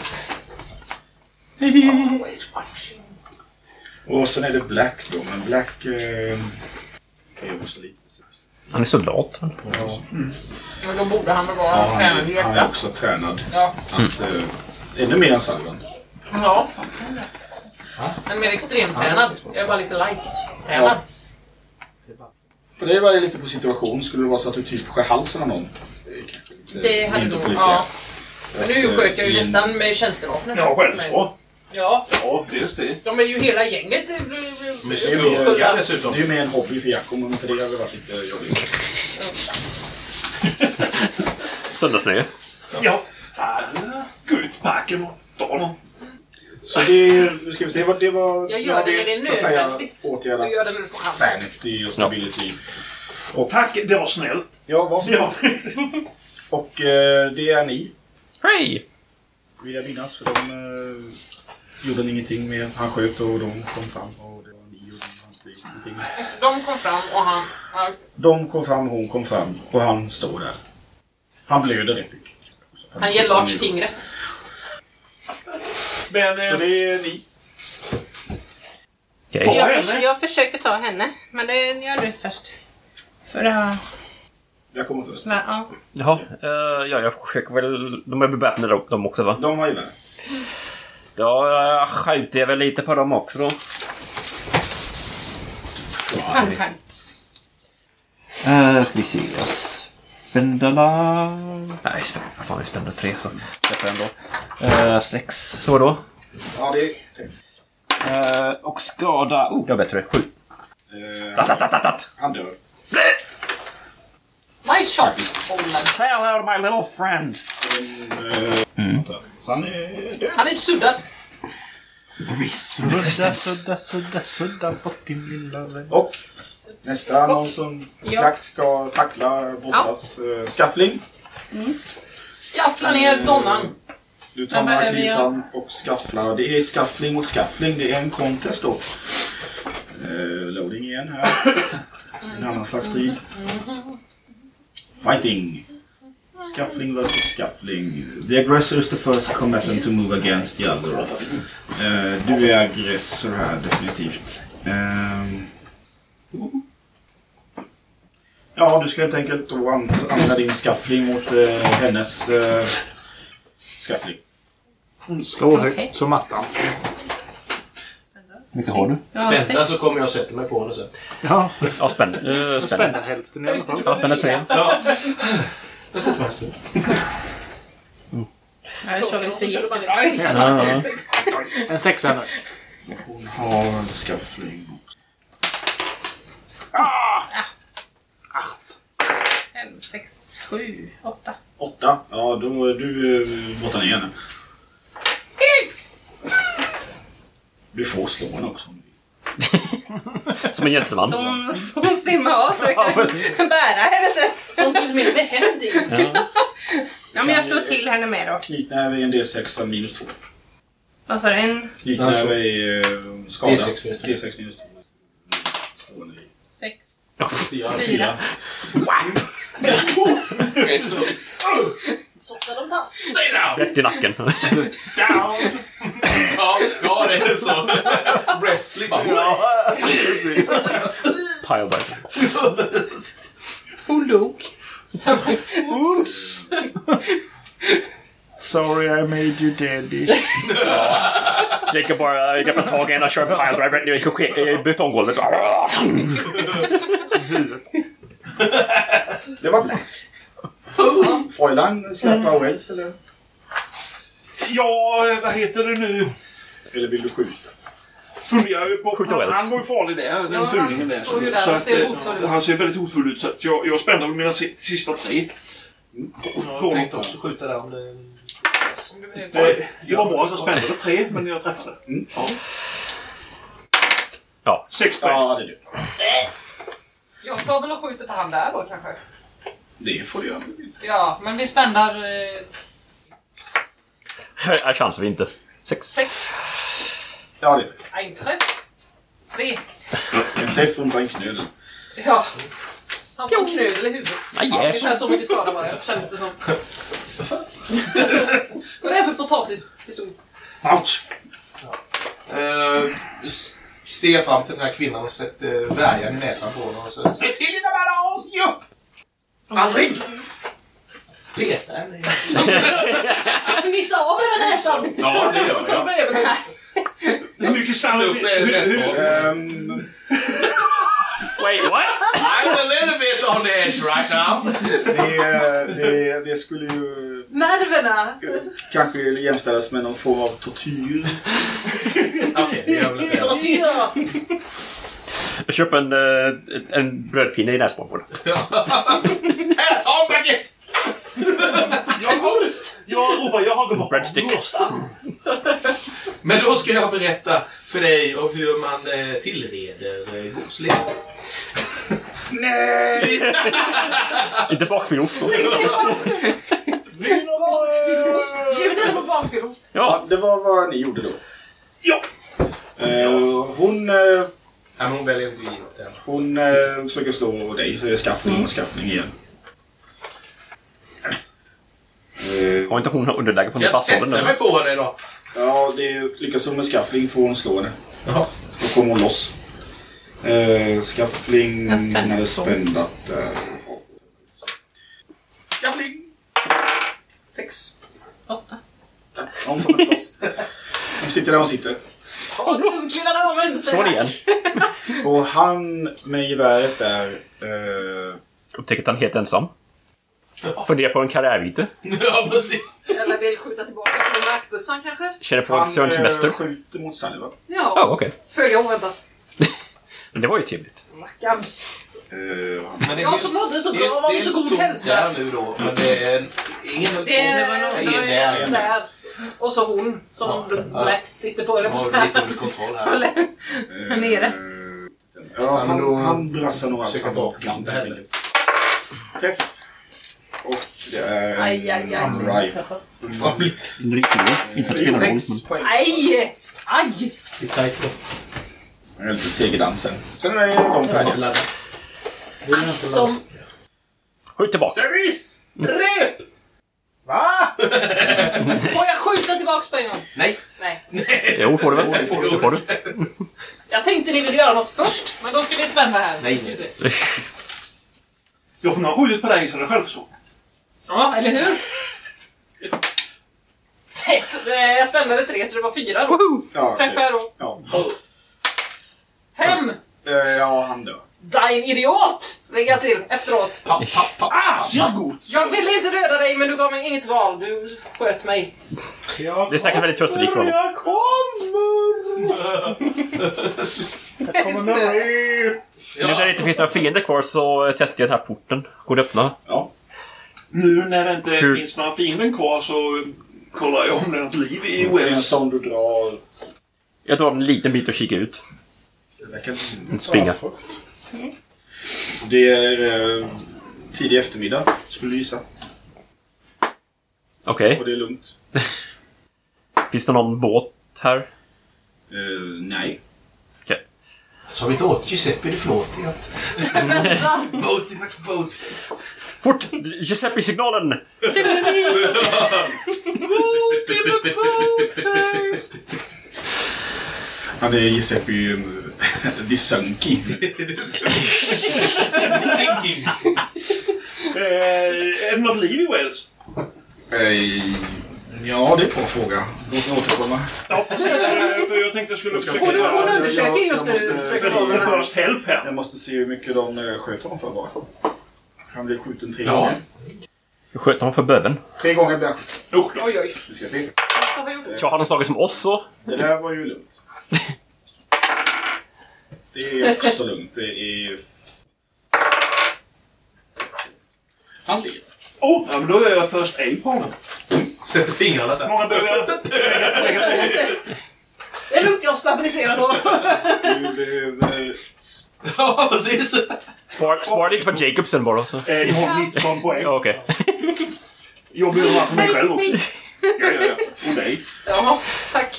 Och sen är det Black då, men Black eh, kan ju hosta lite. Han är så lat. Men då borde han väl Ja, vara han, tränad i han är också tränad. Ja. Att, eh, ännu mer än Salvan. Ja. Men mer extremtränad. Jag är bara lite light-tränad. För det var lite på situation. Skulle det vara så att du typ skär halsen av någon? Det, Det hade nog... Ja. Men nu Att, sköt jag ju eh, i en- nästan med tjänstevapnet. Ja, självförsvar. Ja, Ja, dels det. de är ju hela gänget eh, Med Det är skuldfulga mer- dessutom. Det är ju mer en hobby för Jakob, men för det hade varit lite jobbigt. Söndagsnöje. Ja. Gå ut på parken och ta någon. Så det, nu ska vi se vad det var... Jag gör det när det är nödvändigt. Åtgärdat Jag gör det när du får chansen. sanity och stability. Tack, det var snällt. Ja, varsågod. Ja. (laughs) Och eh, det är ni, Hej! vill jag minnas. För de eh, gjorde ingenting med. Han sköt och de kom fram. Och det var ni och de hade ingenting. (laughs) De kom fram och han... han De kom fram, hon kom fram och han står där. Han blöder rätt mycket. han ger Lars fingret. Men... Så Eh, det är ni. Ja, Jag, förs- jag försöker ta henne, men det gör du först. För att... Jag kommer först. Men, ja. Jaha, eh, ja, jag försöker väl... De är beväpnade de- också va? De har ju med. Ja, jag skjuter jag väl lite på dem också då. Pang, pang. Uh, ska vi se. Spända... Nej, spända... Vad fan, vi spända tre så. Träffar jag ändå. Uh, sex, så då. Ja, det är... Eh, och skada... Oh, det var bättre. Sju. Eh, att, att, att, att. han dör. Nice shot! Holland. Say hello to my little friend. Eh, Så han är död. Han är suddad. Sudda, sudda, sudda, sudda bort din lilla vän. Och nästa någon som Klack ska tackla Bottas eh, skaffling. Skaffla ner donnan. Du tar några kliv fram och skafflar. Det är skaffling mot skaffling. Det är en contest då. Eh, loading igen här. En annan slags strid. Fighting. Skaffling versus skaffling. The aggressor is the first combatant to move against the other. Eh, du är aggressor här definitivt. Ehm. Ja, du ska helt enkelt då an- använda din skaffling mot eh, hennes eh, skaffling. Slå högt Okej. som attan. Vilka har du? Jag har Spända sex. så kommer jag och sätter mig på henne sen. Ja, Ja, spänn. Uh, jag spänn. spänner hälften i alla fall. Ja, spänner tre. Ja. Jag sätter mig en stund. (laughs) Jag inte jättebra ut. Ja, ja. En sexa nu. Hon har skaffling. Acht. Fem, sex, sju, åtta. Åtta. Ja, då är du eh, borta ner henne. Du får slå henne också. om du. (laughs) Som en gentleman. Så hon, så hon simmar av så jag Ja, kan bära henne sen. Som med, med händ i. Ja. Ja, men jag slår till henne med då. Knytnäve är en D6 minus 2. Vad sa du? En, Knytnäve är eh, skada. D6 minus två. D6 minus 2. Slå henne i. sex, Fyra. fyra. Sottar de tass. Stay down! Rätt i nacken. Ja, ja, det är så. Wrestling bara. Precis. Hon dog. Oops! (laughs) Sorry I made you daddy. (laughs) Jacob bara greppar tag i henne och kör en pile driver rätt ner i betonggolvet. Det var Black. Fräulein släppa Wells eller? ja, vad heter det nu? Eller vill du skjuta? Funderar ju på... Skjuta Han, Wells. han var ju farlig där, den fulingen han där. står ju Så- där så att, ser eh, hotfull ut. Han ser väldigt hotfull ut. Så att jag, jag spände väl mina si- sista tre. Jag tänkte också skjuta där om det... Det, det var bra att jag spände väl tre, men jag träffade. Mm. Ja. Ja. Sex poäng. Ja, det är du. Jag tar väl och skjuter på han där då kanske. Det får du göra. Ja, men vi spännar eh, Här chansar vi inte. Sex. sex. Ja, det är. En träff. Tre. En träff och en knödel. Ja. Han får en knödel i huvudet. Ja, yes. Ungefär så mycket skada var det, känns det som. (laughs) Vad är det för potatispistol? Ouch! Uh, Stiger fram till den här kvinnan och sätter värjan i näsan på henne och så... Säg till dina balans! Ge upp! Aldrig! Peta henne. i- (laughs) Smitta av henne näsan! Ja, det gör jag. Hur mycket upp med Hur, näsborren. hur, Ehm, (laughs) Wait, what? I'm a little bit on the edge right now. det, det, det skulle ju Nerverna! kanske jämställas med någon form av tortyr. Okej, det gör väl det. Ja. Jag köper en, eh, en brödpinne i näsborren. Här, ta en baguette! jag, jag ropar, jag har gått Breadstick. Men då ska jag berätta för dig om hur man eh, tillreder eh, godsling. Nej! (laughs) Inte bakfyllost då. Bakfyllost. Bjuder det på bakfyllost? Ja, Det var vad ni gjorde då. Ja. Eh, hon, eh, men hon väljer inte att ge den. hon eh, försöker slå dig så är det skaffning och skaffning igen. Eh, har inte hon underläge från jag debattåldern? mig på henne då? ja, det lyckas hon med skaffling får hon slå henne. Jaha. Då kommer hon loss. Eh, skaffling Jag spänner är på. spändat. Skaffling! Sex. Åtta. Ja, Hon inte loss. Hon sitter där hon sitter. Det lilla damen, Slå säger det han. igen. Och han med geväret där... Eh, Upptäcker att han är helt ensam. Funderar på en karriärbyte. (laughs) Ja, precis. Eller vill skjuta tillbaka på markbussan kanske? Känner på en han eh, skjuter mot Salva. Ja, Ja, okej. föga oväntat. Men (laughs) det var ju trevligt. Rackarns. Eh, Men det är Jag helt- som mådde så det- bra, var det är så god tomt hälsa. där nu då, men det är en... Ingen... Det är, det är där. där. där. Och så hon som Ja. Max sitter på, eller på Har vi lite under kontroll här. Eller eh, nere. Ja, men han, då han brassar nog allt försöker han bak kan. här. Träff. Och det är en Aj, aj, aj. blir En riktig Inte för att spela roll, Sex men... poäng. Aj! Aj! det tajt då. Det är lite segerdansen. Sen är de färdiga. Ladda. Som... Skjut tillbaka. Service! Rep! Va? (laughs) Får jag skjuta tillbaks på en gång? Nej. Nej. Jo, får du väl? Det får du. Jag tänkte ni ville göra något först, men då ska vi spänna här. Nej, nej. Jag får nog ha skjutit på dig så det är självförsvar. Ja, eller hur? Eh, Jag spände tre, så det var fyra då. Ja, Träffar jag då? ja. Fem! Eh, ja, han dör. Din idiot! Lägger jag till efteråt. Papp, papp, papp. Ah, ser god! Jag ville inte döda dig, men du gav mig inget val. Du sköt mig. Jag Det är säkert väldigt trösterikt för honom. Jag kommer! Jag kommer med. Nu när det inte finns några fiender kvar så testar jag den här porten. Går det att öppna? Ja. Nu när det inte Hur- finns några fiender kvar så kollar jag om det är något liv i Wells. sån du drar... Jag tar en liten bit och kikar ut. Det verkar inte... Springa. Det är eh, tidig eftermiddag, skulle du gissa. Okej. Och det är lugnt. (laughs) Finns det någon båt här? Eh, nej. Okej. Sa vi inte åt Giuseppe det förlåt att... Boat in boat. Fort! Giuseppe-signalen! Han är Giuseppe uh, Disunki. Sinking. Eh, är det något liv i Wales? Eh, ja, det är en bra fråga. Låt mig återkomma. Ja, precis. Eh, För jag tänkte jag skulle försöka. Hon, hon undersöker jag- just nu. jag- måste se hur mycket de eh, sköt honom för bara. Han blev skjuten tre Ja. gånger. Hur sköt de för böven? Tre gånger blev han skjuten. Usch, Oj, oj. Vi ska se. Vad har de slagit som oss så? Det där var ju lugnt. Det är också lugnt. Det är... Han lever. Oh, ja, men då är jag först aid på honom. Sätter fingrarna så här. många jag det. Det är lugnt, jag stabiliserar då. Du behöver... (laughs) Ja, precis. Spara lite för Jacobsen bara. Så. Eh, Jag har 19 poäng. Ja, Okej. Jag behöver ha för mig själv också. Ja, ja, ja. Och dig. Jaha, tack.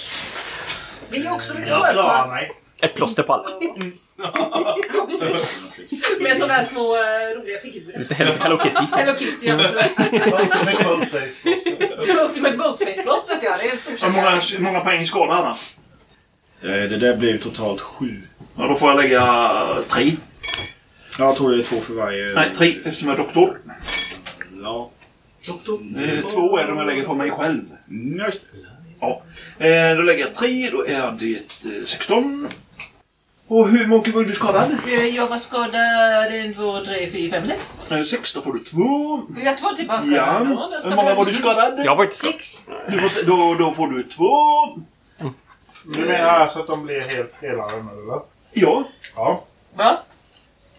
Vi är också lite Jag klarar sköna. mig. Ett plåster på alla. Ja, precis. (laughs) Med sådana här små eh, roliga figurer. Lite Hello, Hello Kitty. Hello Kitty, ja. precis. Med coldface. Ultimate Boatface-plåstret, ja. Det är en stor Hur många, tjej. hur många poäng skadar han? Eh, Det där blev totalt sju. Ja, då får jag lägga tre. Ja, Jag tror det är två för varje... Nej, tre eftersom jag är doktor. Ja. Eh, två är de jag lägger på mig själv. Mm, just det. Ja. Eh, då lägger jag tre, då är det eh, 16. Och hur mycket var du skadad? Eh, Jag var skadad en, två, tre, fyra, fem, sex. Eh, sex, då får du två. Jag två tillbaka? Ja. det ska Hur många var du skadad? Jag var inte skadad. Sex. Du får, då, då får du två. Du menar alltså att de blir helt helare nu, eller? Ja, Ja. Va?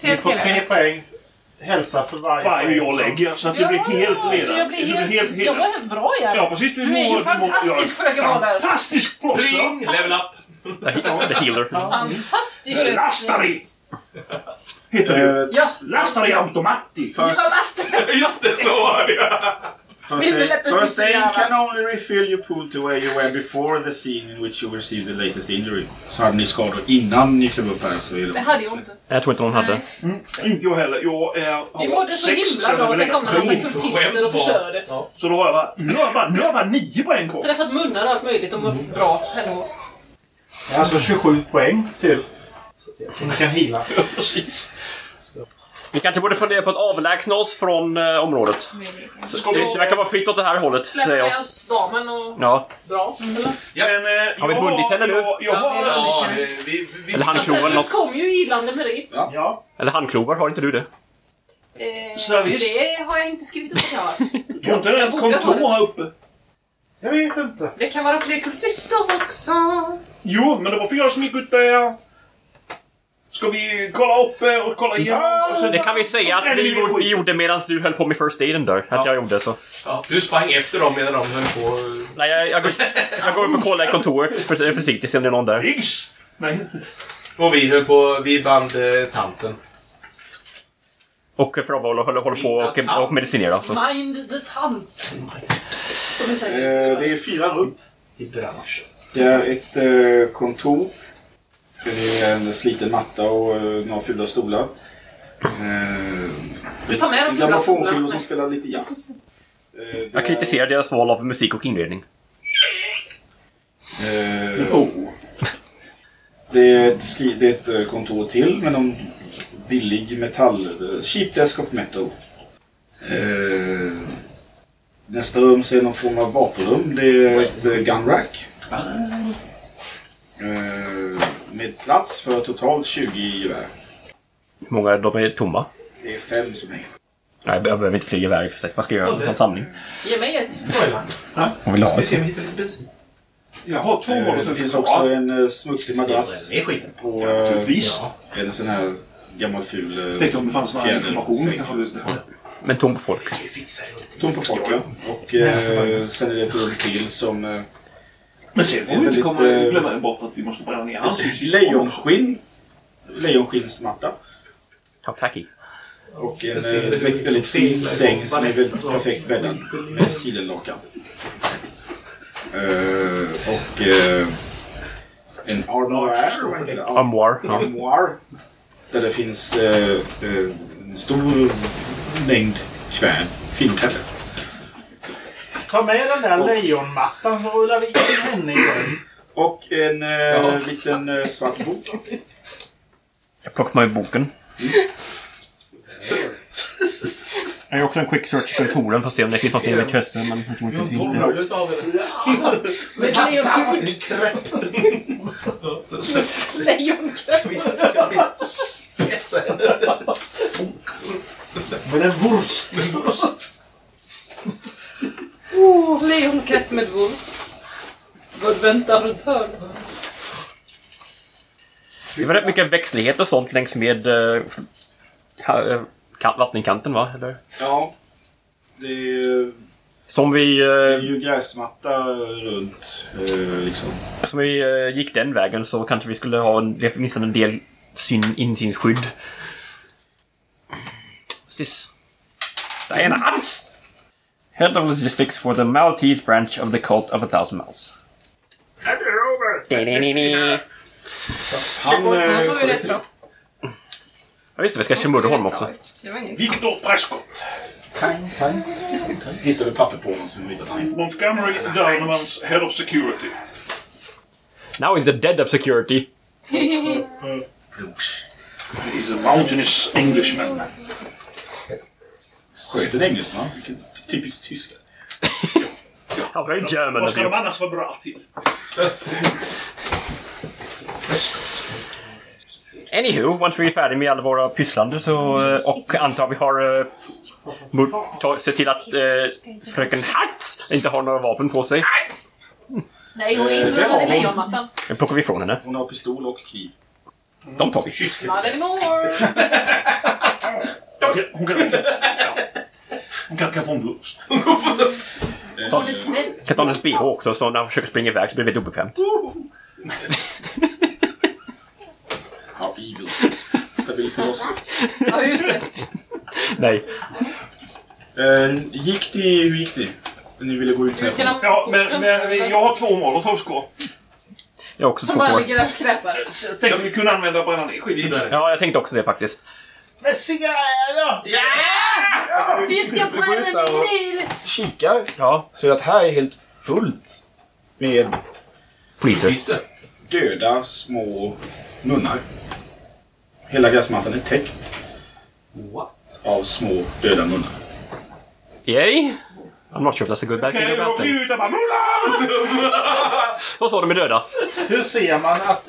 Du Helt får tre poäng hälsa för varje varje poäng jag lägger. Så att du blir helt ledare. jag blir Du helt... Jag var helt bra igen. Ja, precis. Du, Du är ju fantastisk, ja, fröken Wahlberg. Fantastisk plåster! Pling! Level up! The healer. Fantastiskt. Lasta dig! Heter det. Eh, Ja, Lastar i automati. jag lastar (laughs) Just det, så var det. First aid, first can only refill your pool to where you were before the scene in which you received the latest injury. Så hade ni skador innan ni klev upp här så är Det det... hade jag inte. Jag tror inte någon hade. Inte jag heller. Jag är... har Vi mådde så himla bra och sen kom det en massa kultister och förstörde. Så då har jag bara... Nu har jag bara, nu har jag bara nio på en gång. Träffat munnar och allt möjligt och mått bra ändå. Alltså 27 poäng till. Som du kan hila. (laughs) Precis. Vi kanske borde fundera på att avlägsna oss från eh, området. Ska Det, vi... det verkar vara fritt åt det här hållet, Släpper säger med jag. oss damen och Ja. bra. Eller? Men, eh, Har vi jag bundit henne nu? Jag, jag har... Ja, vi, vi, Eller handklovar eller Service något. kom ju gillande med det. Ja. Eller handklovar, har inte du det? Eh, Service. det har jag inte skrivit upp att jag har. (laughs) Tror inte det är ett kontor här uppe? Jag vet inte. Det kan vara fler kultister också. Jo, men det var fyra som gick ut där. Ska vi kolla upp eh, och kolla igenom? Och sen- Det kan vi säga att vi, gjorde- vi gjorde medan du höll på med first aiden där. Att jag gjorde så. ja, du sprang efter dem medan de höll på. Nej, jag, jag, går, jag går upp och kollar i kontoret för, försiktigt, se om det är någon där. Riggs? Nej. Och vi höll på, vi band eh, tanten. Och Frobol håller, håller på och, och medicinerar. Så. Mind the tant. Som vi säger. Eh, det är fyra rum. I branschen. Det är ett eh, kontor. Det är en sliten matta och eh, några fula stolar. Eh, Vi tar med de fula stolarna. som spelar lite jazz. Eh, Jag kritiserar deras val av musik och inredning. eh, det, är ett, skri- det är ett eh, kontor till med någon billig metall... eh, Cheap desk of metal. Eh, nästa rum så är någon form av vapenrum. Det är ett eh, gun rack. Eh, med plats för totalt 20 gevär. Hur många dem är tomma? Det är fem som hänger. Nej, jag behöver inte fler gevär i och för sig. Vad ska jag göra? En samling? Ge mig ett. Hon vill ha Vi ett. ser om vi hittar lite bensin. Jag har två Eh, mål det finns också en eh, smutsig madrass Det är skiten. på Ja, eh, Naturligtvis. en sån här gammal ful eh, tänkte om det fanns någon fjäder- information. kanske. Men tom på folk. Vi fixar det. Tom på folk ja. Och eh, sen är det ett rum till som eh, Men sen får vi inte komma eh, glömma bort att vi måste bränna ner hans hus. i lejonskinn. Lejonskinnsmatta. How tacky. Och en eh, väldigt, fin säng som är väldigt perfekt bäddad med sidenlakan. Eh, och eh, en armoire, Armoire. Ja. armoire. Där det finns eh, en stor mängd kvärn, kvinnokläder. Ta med den där lejonmattan så rullar vi in henne i den. Och en eh, Ja. liten eh, svart bok. Jag plockar med boken. Jag gör också en quick search i kontoren för att se om det finns något intresse, men jag tror inte det finns det. Av ska vi spetsa henne. Med en wurst. Oh, lejonkött med wurst. Vad väntar runt hörnet? Det var rätt mycket växtlighet och sånt längs med uh, vattenkanten, va? Eller? Ja. Det är, Som vi, det är eh, ju gräsmatta runt. Eh, liksom. som vi eh, gick den vägen så kanske vi skulle ha en, åtminstone en del syn, insynsskydd. What's this? Diana Hans! Head of logistics for the Maltese branch of the cult of a thousand miles. Da-da-da-da. Han, Och eh, så är det bra. Ja just det, vi ska till Mudderholm också. Det var inget. Victor Prescott. hittade papper på honom som visade att han inte... Montgomery Donovans Head of Security. Now he's the dead of security. He's a mountainous Englishman. Sköt en engelsman. Vilken typisk tyska. How very German Vad ska de annars vara bra till? Anywho, once vi är färdiga med alla våra pysslande så, eh, och antar vi har uh, ta, se till att uh, fröken Hatt inte har några vapen på sig. Nej, hon är Eh, det har inrutad i lejonmattan. Det plockar vi ifrån henne. Hon har pistol och kniv. De tar vi. Not anymore. (laughs) Hon kan- Hon kan... (laughs) Ja. Hon kan, kan få en är snäll. Kan ta hennes bh också så när han försöker springa iväg så blir det väldigt obekvämt. (laughs) How evil. Stabilitet loss. Ja, just det. Nej. Eh, gick ni... Hur gick ni? Ni ville gå ut härifrån? Ja, men, men jag har två molotovs kvar. Jag har också Som två bara kvar. ligger där och skräpar. Jag tänkte vi kunde använda och bränna ner skiten. Ja, jag tänkte också det faktiskt. Men cigaretter! Vi ska bränna och- ner det! Kikar. Ja, Så att här är helt fullt med poliser. Döda små nunnar. Hela gräsmattan är täckt What? av små döda nunnar. Yay! I'm not sure if that's a good bad thing Okej, or bad thing. (laughs) Så så, de är döda. Hur ser man att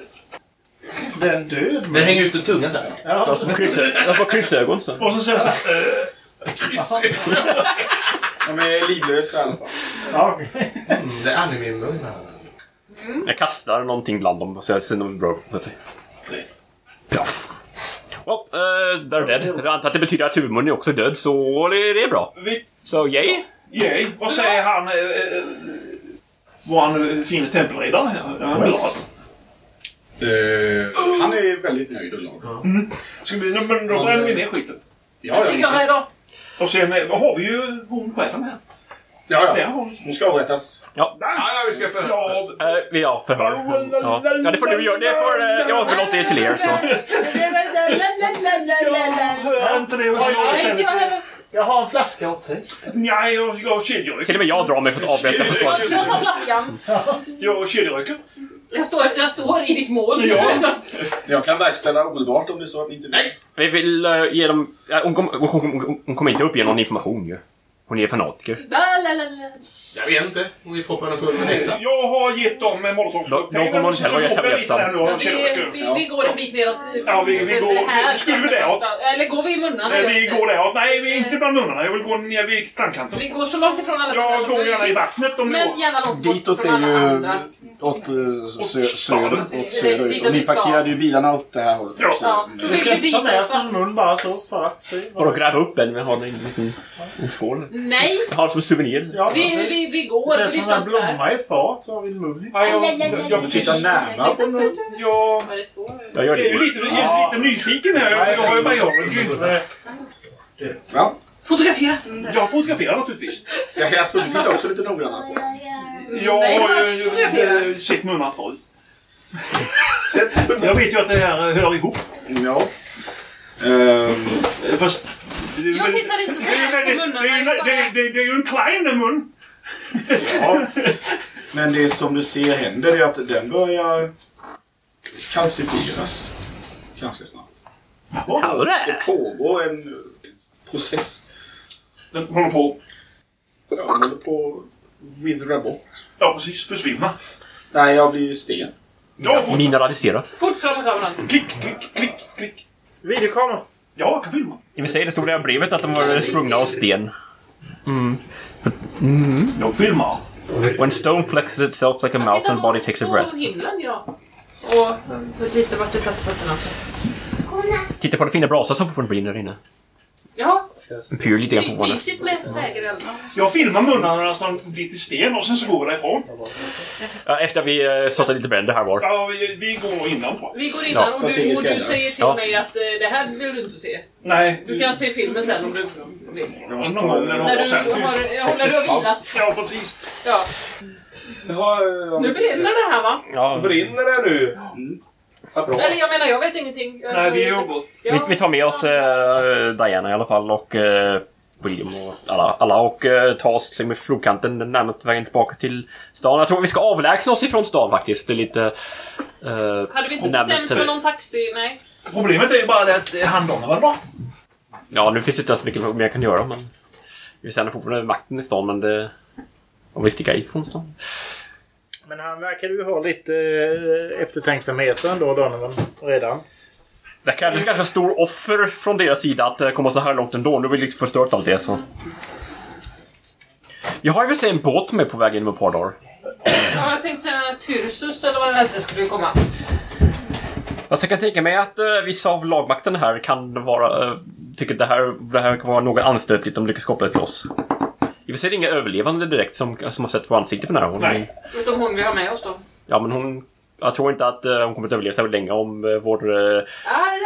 den är död? Den hänger ut en tunga där. Jag har små kryssö- jag små kryssögon så. Och så säger jag så här, eh, De är livlösa i alla fall. Ja, okej. Mm, det är anime-mun. Jag kastar någonting bland dem så jag ser dem bra. Plaff. Well, uh, they're dead. Jag antar att det betyder att huvudmunnen är också död, så det, det är bra. vi, Så yay! yay. Vad säger han? Eh, eh, vår fina tempelriddare? Är han glad? Eh, han är väldigt nöjd och glad. Ska vi, men då bränner vi ner skiten. Ja, ja, Cigaretter! Och sen eh, har vi ju hon chefen här. ja, ja. hon. Hon ska avrättas. Ja, Ja, vi ska förhöra Ja, först. uh, vi har förhör. Ja. ja, det får du göra. Det får uh, jag överlåta till er. Så. hör inte det hos inte jag har en flaska åt dig. Nej, jag, jag kedjeröker. Till och med jag drar mig för att avrätta. Jag tar flaskan. Jag kedjeröker. Jag står, jag står i ditt mål. Ja. (laughs) Jag kan verkställa omedelbart om det är så att ni inte vill. Nej! Vi vill uh, ge dem... ja, hon, kom, hon, hon, hon kommer inte uppge någon information ju. Hon är fanatiker. Jag vet inte om vi poppar den full med nektar. Jag har gett dem en molotov. Då- då kommer hon själv och gör servettsamt. Ja, vi, vi, vi går en bit neråt. Ja, vi- vi går- skulle vi däråt? Eller går vi i munnarna? Eh, Vi går däråt. Nej, vi är inte bland munnarna. Jag vill gå ner vid strandkanten. Vi går så långt ifrån alla Jag munnar som går gärna i möjligt. vattnet om det Men går. gärna långt bort Ditåt från är alla ju andra. åt, eh, sö, Åt söder. Åt söderut. Och ni parkerade ju bilarna åt det här hållet. Ja. Vi ska ta med oss någon mun bara så för att se. Och då gräva upp en. Vi har en liten en skål. Nej, har som souvenir. Ja, vi, vi, vi Det går. ser ut Vi som en blomma i ett fat, så har vi en mun. Ja, jag, jag, jag, Titta närmare på mun. jag det? Jag är ju det. lite, är lite nyfiken här. Jag, jag har ju biology. Ja. Fotografera. Jag fotograferar naturligtvis. Jag kan alltså, du tittar också lite noggrannare. Jag har ju sett munnar förut. Jag vet ju att det här hör ihop. Ja. Eh, Fast... Jag tittar inte så mycket på munnarna. det är- jag bara- det- det- Det är ju en klein mun. ja. Men det som du ser händer är att den börjar kalcifieras ganska snabbt. Det pågår en process. Den håller på Ja, den håller på att withera bort. Ja, precis. Försvinna. Nej, jag blir sten. Ja. Fort fram med kameran. klick, klick, klick, klick. Videokamera. Ja, jag kan filma. Jag vill säga, det stod i det här brevet att de var sprungna av sten. Jag filmar. When stone flexes itself like a mouth and body takes a på breath. himlen, ja. Och lite vart det satte fötterna också. Titta på den fina brasan som fortfarande brinner där inne. Ja, pyr lite grann fortfarande. mysigt med lägereld. Jag filmar munnarna när de blir till sten och sen så går vi därifrån. Ja, efter att vi uh, startade lite bränder här var. Ja, vi, vi går nog innan jag. Vi går innan och, du, och du säger till Ja. mig att eh, det här vill du inte se. Nej. Du kan se filmen sen om du vill. Gång när När har du har, ja, när du har vilat. Ja, precis. Ja. Nu brinner det här va? Ja, Brinner det nu? Eller jag menar, jag vet ingenting. Jag, Nej, vi jobbar. vi, Ja. vi tar med oss uh, Diana i alla fall och uh, William och alla, alla och uh, tar oss med flodkanten den närmaste vägen tillbaka till stan. Jag tror vi ska avlägsna oss ifrån stan faktiskt. Det är lite... Uh, Hade vi inte bestämt till- för någon taxi? Nej. Problemet är ju bara det att eh, han de var bra. Ja, nu finns det inte så mycket mer jag kan göra men... Vi sänder fortfarande makten i stan men det... Om vi sticker ifrån stan. Men han verkar ju ha lite eh, eftertänksamhet ändå, Donovan, redan. Det krävdes ganska stor offer från deras sida att eh, komma så här långt ändå. Nu har vi liksom förstört allt det så... Vi har ju väl en båt med på väg inom ett par dagar. Ja, jag tänkte säga Tyrsus eller vad det hette skulle komma. Alltså jag kan tänka mig att uh, vissa av lagmakten här kan vara... Uh, tycker att det här, det här kan vara något anstötligt om de lyckas koppla det till oss. I och för sig är det inga överlevande direkt som, som har sett våra ansikte på den här. Hon, Nej. Utom hon vi har med oss då. Ja, men hon... Jag tror inte att eh, hon kommer att överleva särskilt länge om uh, vår uh,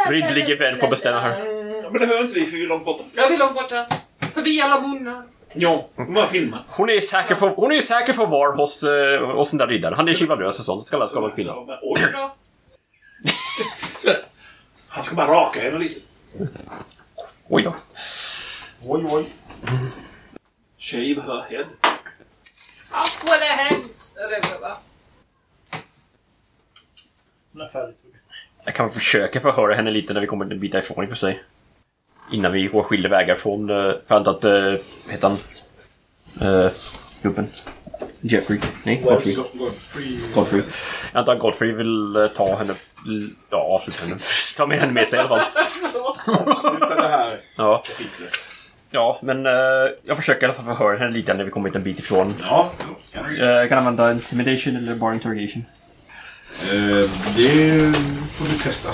ridderlige vän får bestämma här. Men det hör inte vi för vi är långt borta. Jag vill långt borta. Förbi alla munnar. Ja, hon bara filma. Hon är säker för, hon är säker för var hos, eh, hos den där riddaren. Han är chivalrös och sånt. Ska alla ska vara kvinna. (laughs) Han ska bara raka henne lite. Oj då. Oj, oj. Shave her head. Off with the hands! Det va? Den är färdig. Jag kan väl försöka förhöra henne lite när vi kommer en bit därifrån i och för sig. Innan vi går skilda vägar från... eh, För jag antar att... Uh, heter han? Uh, gubben? Jeffrey? Nej, Godfrey. Godfrey. Jag antar att Godfrey vill ta henne... Ja, avsluta henne. Ta med henne med sig i alla fall. Sluta det här Ja, kapitlet. Ja men uh, jag försöker i alla fall förhöra henne lite när vi kommer en bit ifrån. Ja, kan Uh, jag kan använda intimidation eller bara interrogation. Eh, det får du testa.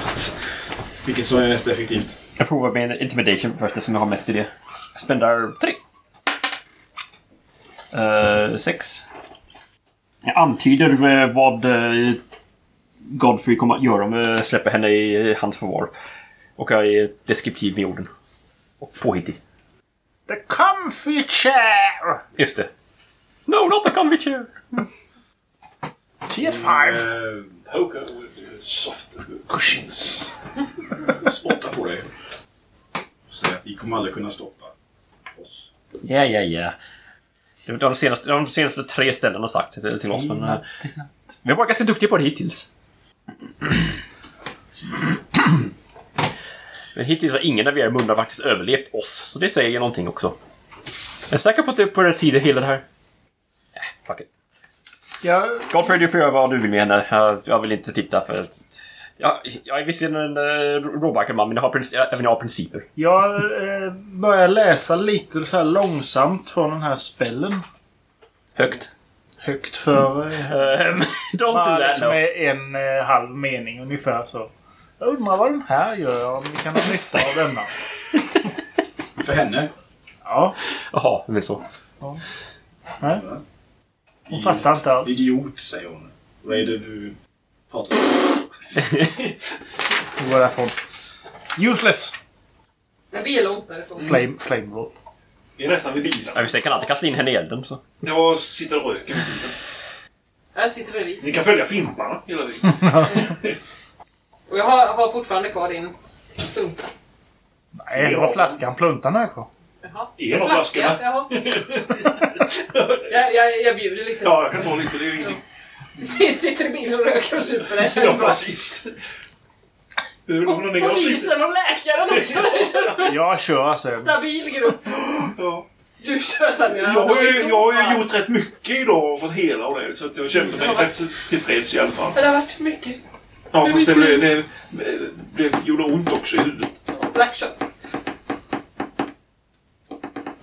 Vilket som är mest effektivt. Jag provar med intimidation först eftersom jag har mest i det. Jag spendar tre. Eh, sex. Jag antyder vad uh, Godfrey kommer att göra om jag släpper henne i hans förvar. Och jag är deskriptiv med orden. Och påhittig. The comfy chair! Just det. No, not the comfy chair! T5. Eh, Poker with soft cushions. (laughs) Spotta på dig. Så att ni kommer aldrig kunna stoppa oss. Ja, ja, ja. Det var de senaste, de senaste tre ställena har sagt till, till oss, men... eh, vi har varit ganska duktiga på det hittills. Men hittills har ingen av era munnar faktiskt överlevt oss, så det säger ju någonting också. Jag är säker på att det är på rätt sida hela det här. Äh, fuck it. Jag, Godfrey, du får göra vad du vill med henne. Jag, jag vill inte titta för... Jag, jag är visserligen en uh, råbarkad man, men jag har, princi- jag, även jag har principer. jag eh, börjar läsa lite så här långsamt från den här spellen. Högt. Högt för... Eh, Ehm, (laughs) don't do that, no. med en eh, halv mening ungefär så. Jag undrar vad den här gör, om vi kan ha nytta av denna. (laughs) För henne. Ja, Jaha, det är så. nej. Hon fattar inte alls. Idiot, säger hon. Vad är det du pratar om? (laughs) Det var därifrån. Useless! Vi är långt därifrån. Flame, flame roll. Vi är nästan vid bilen. Ja, vi kan alltid kasta in henne i elden, så. Jag sitter och röker. Jag sitter bredvid. Ni kan följa Fimparna hela tiden. (laughs) Och jag har, har fortfarande kvar din plunta. Nej, det var flaskan. Pluntan är kvar. Jaha. En av Flaska, flaskorna. jaha. jag, jag, jag bjuder lite. Ja, jag kan ta lite. Det är ju ingenting. Vi (laughs) sitter i bilen och röker och super. Det Ja, känns bra. precis. Ner oss lite. Polisen och läkaren också. Det känns som en Jag kör sen. stabil grupp. Ja. Du kör sen. Jag har, ju, jag har ju gjort rätt mycket idag och fått hela och det. Så att jag känner mig rätt tillfreds i alla fall. Det har varit mycket. Ja, fast det, blev, det, det gjorde ont också i huvudet. Blackshot.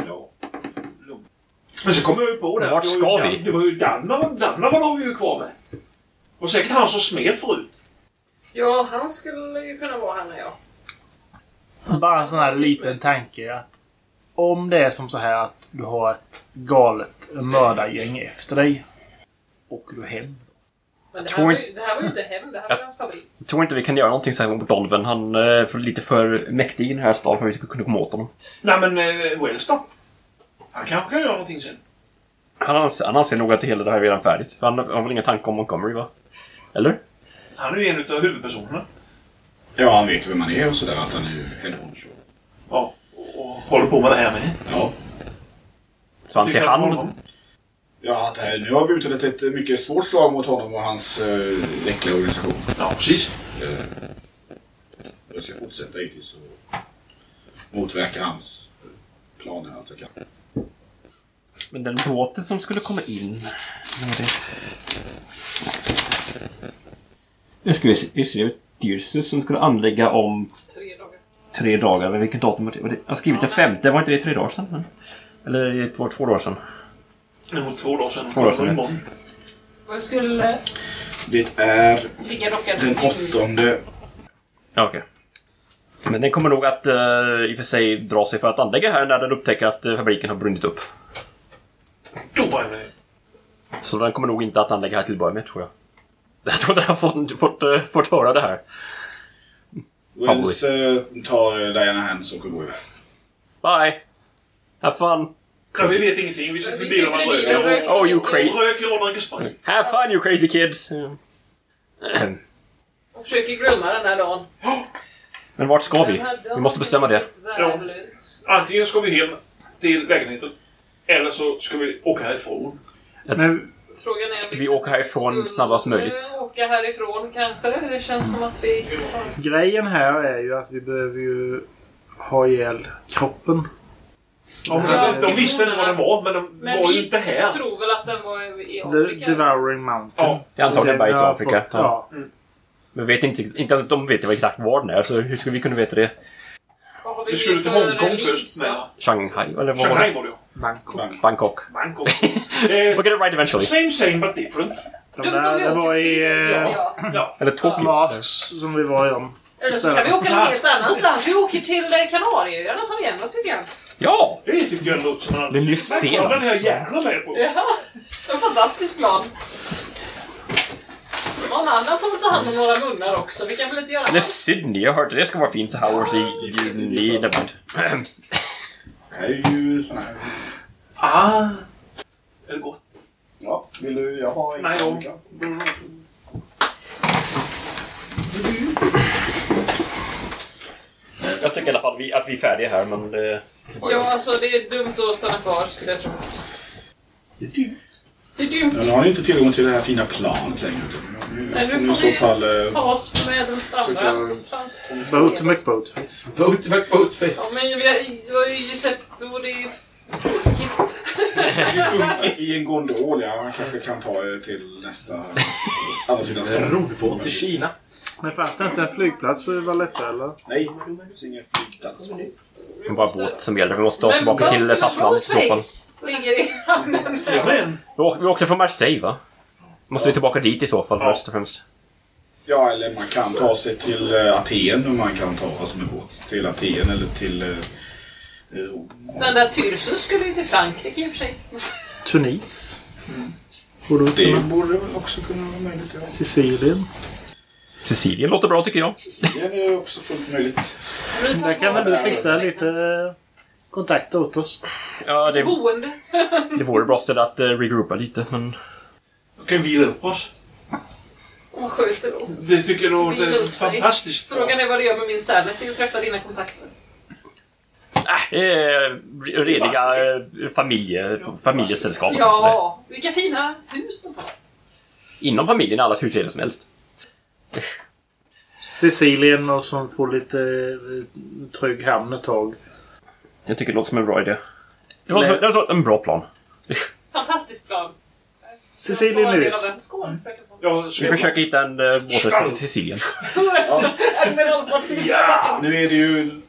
Ja. Men så kom jag ju på det. Vart Det var ju ska Dan- vi? Det var ju Dannar. Dannar var vi ju kvar med. Och säkert han som smet förut. Ja, han skulle ju kunna vara här när jag... Bara en sån här liten tanke att om det är som så här att du har ett galet mördargäng efter dig. Åker du hem. Men det här, var inte- ju, det här var ju inte hem, det här var ju hans fabrik. Jag tror inte vi kan göra någonting så här mot Donovan. Han är för, lite för mäktig i den här staden för att vi ska kunna komma åt honom. Nej men eh, Wells då? Han kanske kan göra någonting sen. Han anser, han anser nog att det hela det här är redan färdigt. För han har väl inga tankar om Montgomery, va? Eller? Han är ju en av huvudpersonerna. Ja, han vet vem man är och sådär. Att han är ju headhunter. Ja. Och håller på med det här med. Ja. Så anser Tycker att han... Ja, här, nu har vi uttalat ett mycket svårt slag mot honom och hans äh, äckliga organisation. Ja, precis. Eh, Jag ska fortsätta hittills och motverka hans planer allt jag kan. Men den båten som skulle komma in... det? Nu ska vi se. Just det, Dyrsus som skulle anlägga om Tre dagar. tre dagar. Men vilket datum var det? Jag har skrivit den femte. Var inte det tre dagar sedan? Eller det var två dagar sedan? Det var två dagar sedan. Två dagar sedan. Imorgon. Vad skulle... Det är Vilka den åttonde. Ja, okej. Men den kommer nog att uh, i och för sig dra sig för att anlägga här när den upptäcker att eh, fabriken har brunnit upp. Då är det... Så den kommer nog inte att anlägga här till att börja med, tror jag. (laughs) Jag tror jag har fått, fått, eh, fått höra det här. Wells eh, tar Diana Hands och går iväg. Bye! Have fun! Ja, vi vet ingenting. Vi sitter i bilen och bilen och röker. röker. Oh, you Och crazy... röker och dricker sprit. Have fun you crazy kids! Och försöker glömma den här dagen. Men vart ska vi? Vi måste bestämma det. värdelös. Antingen ska vi hem till lägenheten. Eller så ska vi åka härifrån. Men Frågan är Ska vi åka härifrån snabbast möjligt? åka härifrån kanske. Det känns som att vi... grejen här är ju att vi behöver ju ha ihjäl kroppen. Ja, men Ja, de till visste inte vad den var, men de Men var ju vi inte här. tror väl att den var i The Afrika. Devouring Mountain. Ja. Det är antagligen Den berget i Afrika. fått- Ja. Men vi vet inte, inte att de vet exakt var den är, så hur ska vi kunna veta det? Vad har vi Vi skulle till Hongkong först. Nej. Shanghai? Eller vad var Shanghai det? var det ja. Bangkok. Bangkok. Bangkok. We'll get it right eventually. same same but different. De där, vi det var i eh, Ja. Eller Tokyo. Masks som vi var i dem. Eller så kan vi åka någon helt annanstans. Vi åker till eh, Kanarieöarna tar vi igen oss lite grann. Ja! Det tycker jag låter som en... Det är Nya Zeeland. Den är jag jävla med på. Ja, en fantastisk plan. Någon annan får ta hand om några munnar också. Vi kan väl inte göra Eller Sydney, jag hört det ska vara fint så Howards i juni. Det här är ju såna här... Ah! Är det gott? Ja, vill du? Jag har Nej, inga ja. tankar. Jag tycker i alla fall att vi är färdiga här, men det... Ja, alltså det är dumt att stanna kvar skulle jag tro. Det är dyrt. Det är dumt. Men nu har ni inte tillgång till det här fina planet längre. Nej, nu får vi fall... eh, ta oss med en standard Försöka- transport. Boat McBoatface. Boat, Ja, boatface. men vi har, ju Giuseppe och det är Kiss. (laughs) I en gondol, ja. Man kanske kan ta det till nästa... (laughs) andra sidan stan. Rodbåt till Kina. Men fanns det inte en flygplats för Valletta eller? Nej, det finns ingen flygplats. Det är bara båt som gäller. Vi måste ta oss tillbaka till Sassland i så fall. ligger i hamnen. Jajamän. Vi åkte, vi åkte från Marseille, va? Måste vi tillbaka dit i så fall, först och främst. Ja, eller man kan ta sig till eh, Aten och man kan ta sig med båt till Aten eller till eh, Rom. Den där Tyrsen skulle ju till Frankrike i och för sig. Tunis. Borde vi Det kunna. borde väl också kunna vara möjligt. Ja. Sicilien. Sicilien låter bra tycker jag. Det är också fullt möjligt. Där kan väl du fixa lite eh, kontakter åt oss. Ja, det, Boende. (laughs) det vore bra ställe att uh, regroupa lite, men... Då kan vi vila upp oss. Vad skönt det låter. Det tycker jag upp sig. fantastiskt bra. Frågan är vad det gör med min sanity att träffa dina kontakter. Äh, eh, rediga eh, familje, familjesällskap. Ja, vilka fina hus de har. Inom familjen är allas hur trevligt som helst. Sicilien och som får lite eh, trygg hamn ett tag. Jag tycker det låter som en bra idé. Det var, så, det var så, en bra plan. Fantastisk plan. Sicilien. Skål. fröken von. Ja, Vi ska försöker hitta en uh, båt till Sicilien. (laughs) Ja! Nu är det ju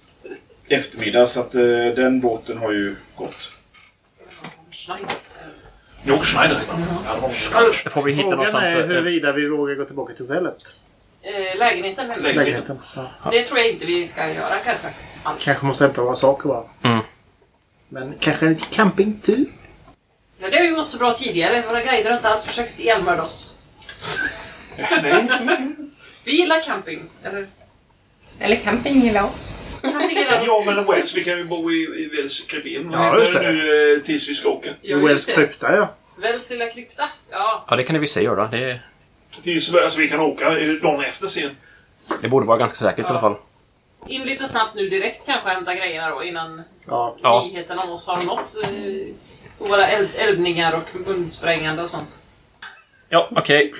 eftermiddag så att eh, den båten har ju gått. Jo, Schneider heter han. Får vi hitta Frågan någonstans... är eh, huruvida vi vågar gå tillbaka till hotellet. Eh, lägenheten. eller? Lägenheten. Ja. Det tror jag inte vi ska göra kanske. Alls. Kanske måste hämta våra saker bara. Mm. Men kanske lite campingtur? Ja, det har ju gått så bra tidigare. Våra guider har inte alls försökt ihjälmörda oss. Nej. Vi gillar camping. Eller Eller camping gillar oss. camping gillar oss. Ja, men Wells, vi kan ju bo i, i Wells krypin. Ja, just det. Nu, eh, tills vi ska åka. Ja, Wells krypta ja. Wells lilla krypta. Ja. Ja, det kan vi se göra. Det, Tills alltså, vi kan åka eh, dagen efter sen. det borde vara ganska säkert i alla fall. In lite snabbt nu direkt kanske och hämta grejerna då innan ja. Ja. nyheten om oss har nått eh, våra eld eldningar och munsprängande och sånt. Ja, okej.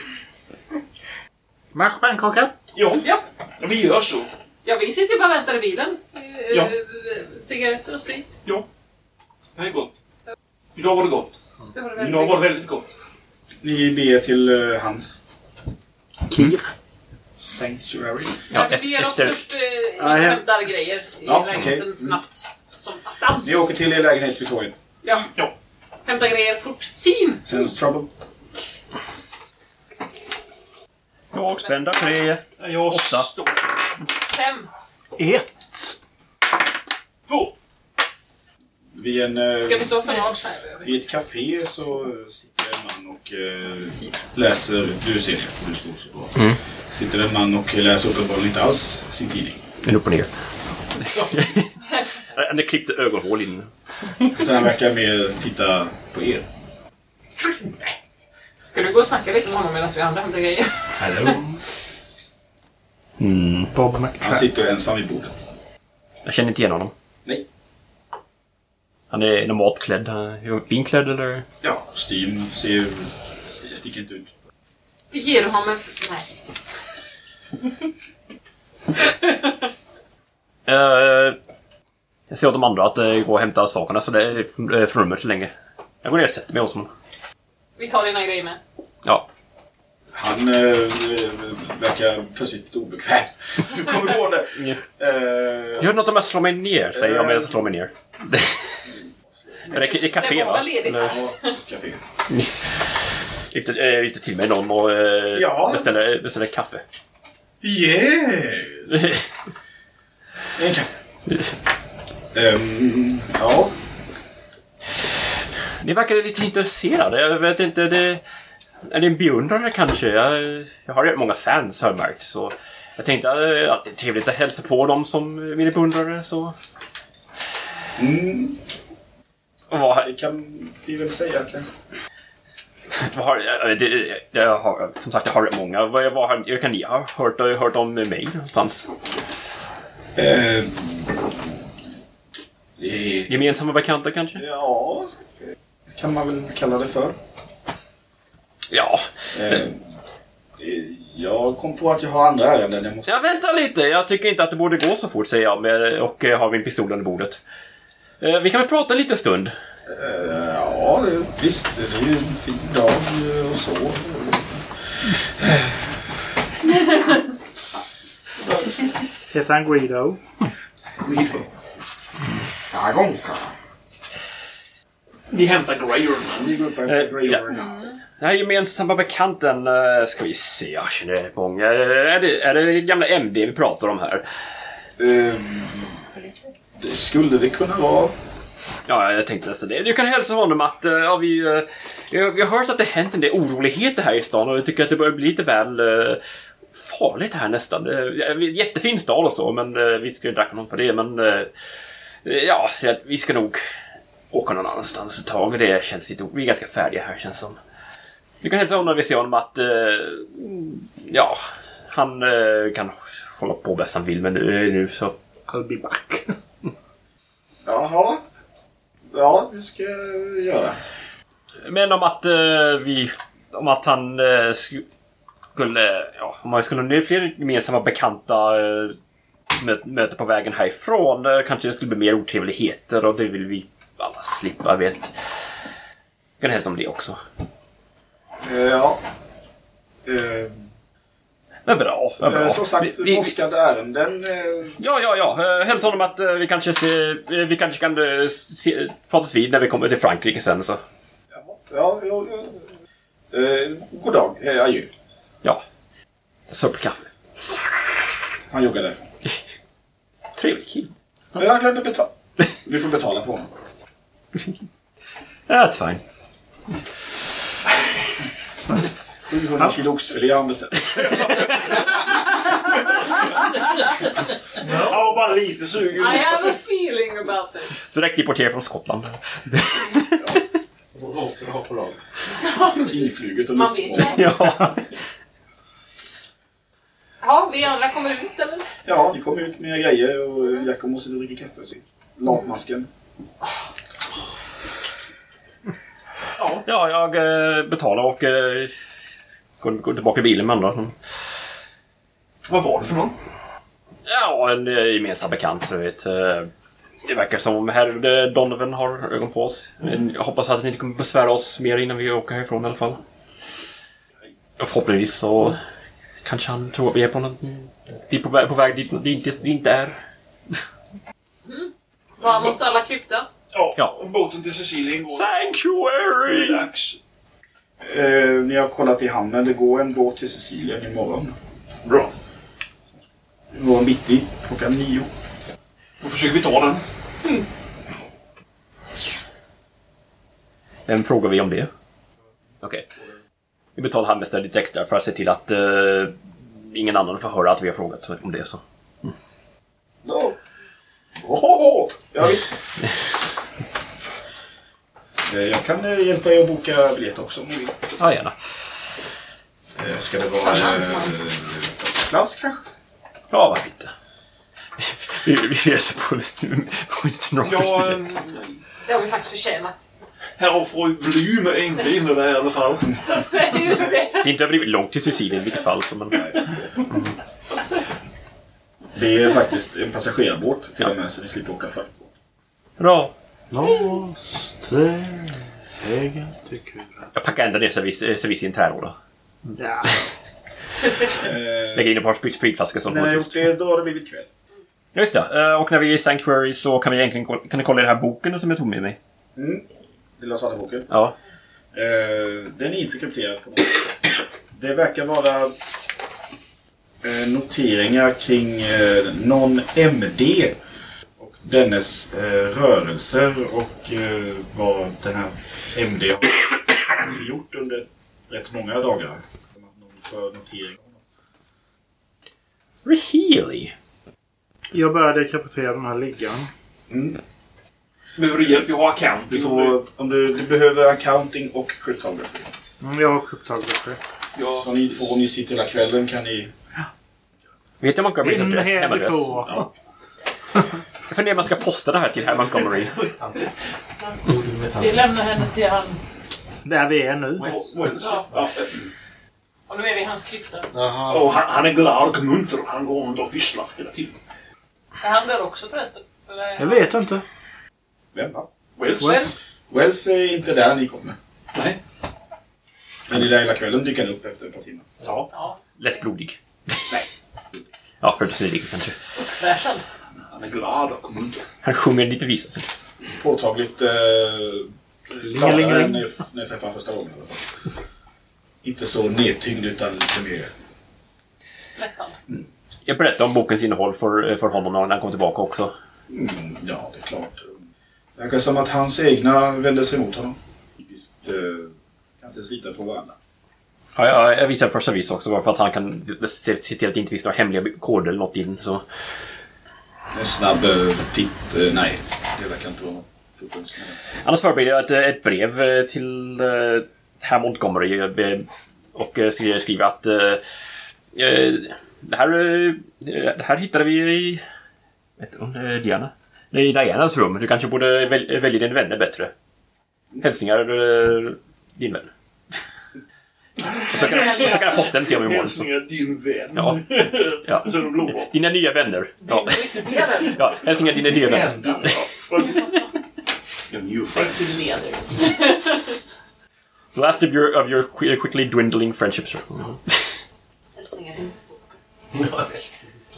Marsch pannkaka. Ja, Ja, ja, vi gör så. ja vi sitter ju bara och väntar i bilen. Eh, Ja. Cigaretter och sprit. Ja. Det här är gott. Idag var det gott. Det var det väldigt Idag var det väldigt gott. Ni ber till eh, hans Kir. Sanctuary. Ja, Ja, vi ger oss först eh, Ja, hem- hämtar grejer i Ja, lägenheten okej. Mm. snabbt. Som attan. Ni åker till er lägenhet vid torget. Ja. Ja. Hämta grejer fort. Sim! Sense trouble. Jag spända tre. Jag Åtta. står. Fem. Ett. Två. Vid, en, eh, Ska vi slå för noll vid ett café så eh, sitter en man och eh, läser... Du ser det, du står så bra. Mm. Sitter en man och läser uppenbarligen inte alls sin tidning. En upp och ner. Det (laughs) klippte ögonhål in. Utan han verkar mer titta på er. Ska du gå och snacka lite med honom medan vi andra hämtar grejer? Hallå? Mm. Bob Han McTrapp. sitter ensam vid bordet. Jag känner inte igen honom. Nej. Han är normalt klädd. Finklädd eller? Ja, kostym ser ju... Sticker inte ut. Vi ger honom en... Nej. Uh, (laughs) jag ser åt de andra att uh, gå och hämta sakerna så det är från, uh, från rummet så länge. Jag går ner och sätter mig hos honom. Vi tar dina grejer med. Ja. Han eh, verkar plötsligt lite obekväm. (laughs) Du kommer gående. Eh, Gör något om jag slår mig ner, säger jag medan jag slår mig ner. Är det är café Det var va? Eller- café. Gifte, äh, gifte till mig någon och uh, Ja. beställer, beställer kaffe. Yes! (laughs) En kaffe. Ehm, ja. Ni verkar lite intresserade. Jag vet inte, det... Är det en beundrare kanske? Jag, jag har rätt många fans har jag märkt. Så jag tänkte att det är trevligt att hälsa på dem som mina beundrare. Så... Mm, vad, det kan vi väl säga kanske. (laughs) har, jag, det, jag har... Som sagt, jag har många. Vad, vad har, kan ni ha hört, hört om mig någonstans? Ehm, det, Gemensamma bekanta kanske? ja, det kan man väl kalla det för. Ja. Ehm, eh, jag kom på att jag har andra ärenden. Jag måste... Ja, vänta lite. Jag tycker inte att det borde gå så fort, säger jag och eh, har min pistol under bordet. Eh, Vi kan väl prata en liten stund? Eh, ja, det, visst. Det är ju en fin dag och så. Heter han Guido? Hämtar grejerna. Vi upp här Eh, ja. Greyhorn. Den här gemensamma bekanten, ska vi se, jag känner många. Är det, är det gamla MD vi pratar om här? Ehm, det skulle det kunna vara. Ja, jag tänkte nästan det. Du kan hälsa honom att eh, ja, vi, eh, vi har hört att det hänt en del oroligheter här i stan och jag tycker att det börjar bli lite väl eh, farligt här nästan. Jättefin stad och så, men vi ska ju dracka någon för det. Men ja, så att vi ska nog åka någon annanstans ett tag. Det känns lite... Vi är ganska färdiga här känns som. Vi kan hälsa honom när vi ser honom att... Ja, han kan hålla på bäst han vill, men nu, nu så... I'll be back. (laughs) Jaha. Ja, det ska jag göra. Men om att eh, vi... Om att han eh, skulle... Ja, om man skulle ha fler gemensamma bekanta eh, mö, möte på vägen härifrån. Eh, kanske det skulle bli mer otrevligheter och det vill vi alla slippa, vet. Jag kan hälsa om det också. Eh, ja. Eh, Men bra, vad bra. eh, som sagt, Vi- vi- brådskande ärenden. Eh, Ja, ja, ja. Eh, Hälsa honom att vi kanske, eh, vi kanske kan se, pratas vid när vi kommer till Frankrike sen. Så. ja, ja, ja, ja. Eh, god dag. Eh, adjö. Ja. Sup kaffe. Han joggar där. (laughs) Trevlig kille. Men jag glömde betala. Du får betala på honom. (laughs) That's fine. (laughs) 700 kilo oxfilé har han beställt. Jag var bara lite sugen. I have a feeling about this. Direkt importerad från Skottland. På lager. Influget och Man vet ja. Ja, vi andra kommer ut eller? Ja, ni kom ut med era grejer och Jakob måste dricka kaffe. Så. Latmasken. ja, jag eh, betalar och eh, går, går tillbaka i bilen med andra. Vad var det för någon? Ja, en eh, gemensam bekant, så vet. Eh, det verkar som om herr eh, Donovan har ögon på oss. Eh, Jag hoppas att ni inte kommer besvära oss mer innan vi åker härifrån i alla fall. Och förhoppningsvis så kanske han tror att vi är på något... Vi är på väg, på väg dit det inte, det inte är. Var måste alla krypta? Ja, Ja. båten till Sicilien går. Sanctuary! Relax. Eh, ni har kollat i hamnen. Det går en båt till Sicilien imorgon. Bra. Det går mitt i klockan nio. Då försöker vi ta den. Vem frågar vi om det? Okej. Vi betalar handmästaren lite extra för att se till att eh, ingen annan får höra att vi har frågat om det. Så. Ohoho! Ja, visst. Eh, Jag kan eh, hjälpa er att boka biljett också om ni vill. Ja, gärna. Eh, Ska det vara första klass kanske? Ja, varför inte? Vi, reser på Ja, Rockers. eh, Det har vi faktiskt förtjänat. herr fru Blym är inte inne där i alla fall. (laughs) Just det. Det är inte överdrivet långt till Sicilien i vilket fall. Så man, Det är faktiskt en passagerarbåt till och med så ni slipper åka fraktbåt. bra. Lås vägen till. Jag packar ända ner eh, servis i en. Ja. Eh, Lägger in ett par sprit- spritflaskor som tyst. gjort det, då har det blivit kväll. Just det. eh, Och när vi är i Sanctuary så kan vi egentligen kolla- kan ni kolla i den här boken som jag tog med mig. Mm. Lilla svarta boken. Ja. Eh, den är inte krypterad på något sätt. Det verkar vara eh, noteringar kring eh, någon MD dennes eh, rörelser och eh, vad den här MD har gjort under rätt många dagar. Någon för notering. Really? Jag börjar dekapitera den här liggaren. Mm. Behöver du hjälp? Jag har account. Du, får, om du, du behöver accounting och cryptography. Mm, jag har kryptografi. Ja. Så ni två, om ni sitter hela kvällen kan ni... Vet du Montgomerys In adress? här Hemadress? before. Ja. Jag funderar om man ska posta det här till herr Montgomery. Vi lämnar henne till han. Där vi är nu. Ja. Och nu är vi i hans krypta. Och han, han är glad och munter. Han går runt och visslar hela tiden. Är han där också förresten? Eller Jag vet inte. Vem? Ja. Wells. Wells? Wells är inte där ni kommer. Nej. Men i där hela kvällen dyker han upp efter ett par timmar. Ja. Ja. Lättblodig. Ja, för att snidig kanske. Uppfräschad. Han är glad och munter. Han sjunger lite visa. Påtagligt eh, gladare än när när jag träffade honom första gången. Inte så nedtyngd utan lite mer... Lättad. Jag berättar om bokens innehåll för, för honom när han kommer tillbaka också. Mm, ja, det är klart. Det verkar som att hans egna vände sig mot honom. Typiskt... Eh, kan inte ens lita på varandra. Ja, jag, jag visar första vis också bara för att han kan se, se till att det inte finns några hemliga koder eller något in. Så. En snabb eh, titt... Eh, nej, det verkar inte vara något. Annars förbereder jag ett, eh, ett brev till herr Montgomery och skriver, att det, här, det här hittade vi i vet hon, Diana. Nej, i Dianas rum. Du kanske borde väl, välja din vänner bättre. Hälsningar din vän. Och så kan, och så kan jag posta den till honom imorgon. Så. Hälsningar din vän. Ja. Ja. Så de blommor. Dina nya vänner. Ja. Ja, hälsningar dina nya vänner. To the others. Last of your, of your qui- quickly dwindling friendships. Hälsningar din stor.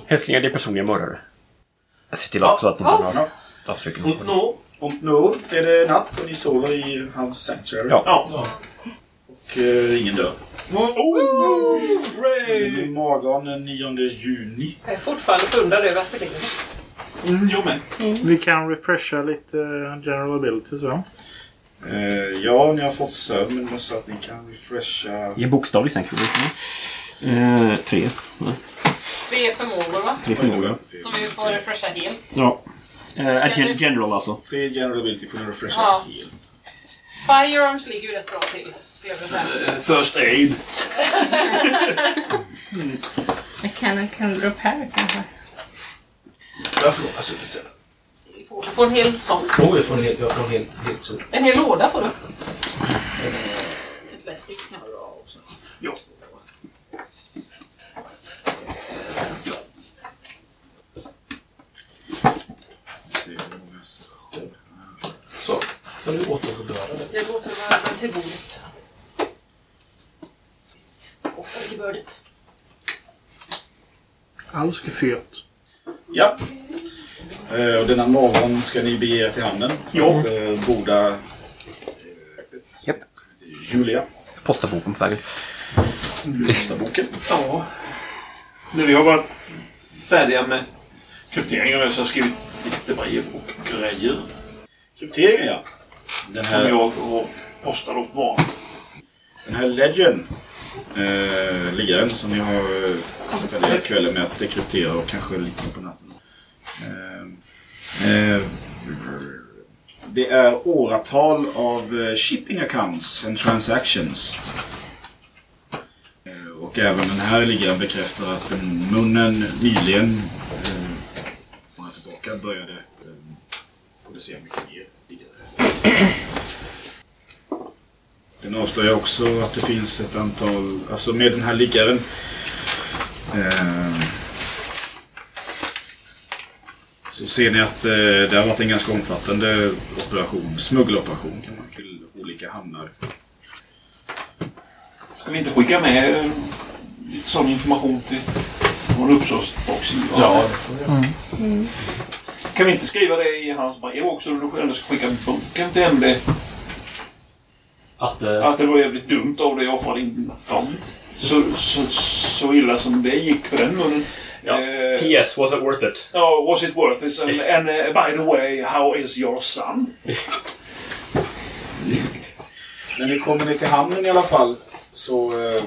Hälsningar din personliga mördare. Jag ser till också att ni inte har avtrycken. Nå. Om nu är det natt och ni sover i hans sanctuary. Ja. Ja. Och eh, ingen dör. Oh! Hooray! Morgon den 9 juni. Jag är fortfarande förundrad över att vi ligger Mm, jag med. Vi kan refresha lite eh, general ability så. Eh, ja, ni har fått sömn men så att ni kan refresha... Ge bokstavlig sänkning. Eh, tre. Tre förmågor va? Tre förmågor. Som vi får refresha helt. Ja. Eh, gen- general alltså. Tre general ability får ni refresha Ja. helt. Firearms ligger ju rätt bra till. First aid. Mechanical repair kanske? Jag får alltså inte säga. Du får- Du får en hel sån. Oh, jag får en hel, jag får en helt, helt så. En hel låda får du. Athletics kan du ha också. Ja. Sen ska Så. Får du återbörda det. jag låter den till bordet. Bördet. Alls gefyrt. Ja. Eh, och denna morgon ska ni bege er till hamnen. Ja. Att, eh, borda eh, Japp. Julia. Posta boken på vägen. Första boken. Ja. När vi har varit färdiga med krypteringen så har jag skrivit lite brev och grejer. Krypteringen ja. Den Som här, jag har postat upp var. den här Legend. Eh, liggaren som ni har eh, spenderat kvällen med att dekryptera och kanske lite på natten. Eh, Eh, det är åratal av eh, shipping accounts and transactions. Eh, och även den här liggaren bekräftar att munnen nyligen, eh, tillbaka, började eh, producera mycket mer. Den avslöjar också att det finns ett antal, alltså med den här liggaren eh, så ser ni att eh, det har varit en ganska omfattande operation, smuggeloperation kan man till olika hamnar. Ska vi inte skicka med eh, lite sån information till vår uppdragsgivare? Ja, det får vi göra. Kan vi inte skriva det i hans brev också? Du ändå ska skicka boken till MD. Att, eh, Att det var jävligt dumt av dig att offra din familj. Så, så, så illa som det gick för den munnen. Ja. Eh, P.S. Was it worth it? Ja, was it worth it? (laughs) And, and uh, by the way, how is your son? När ni kommer ner till hamnen i alla fall så eh,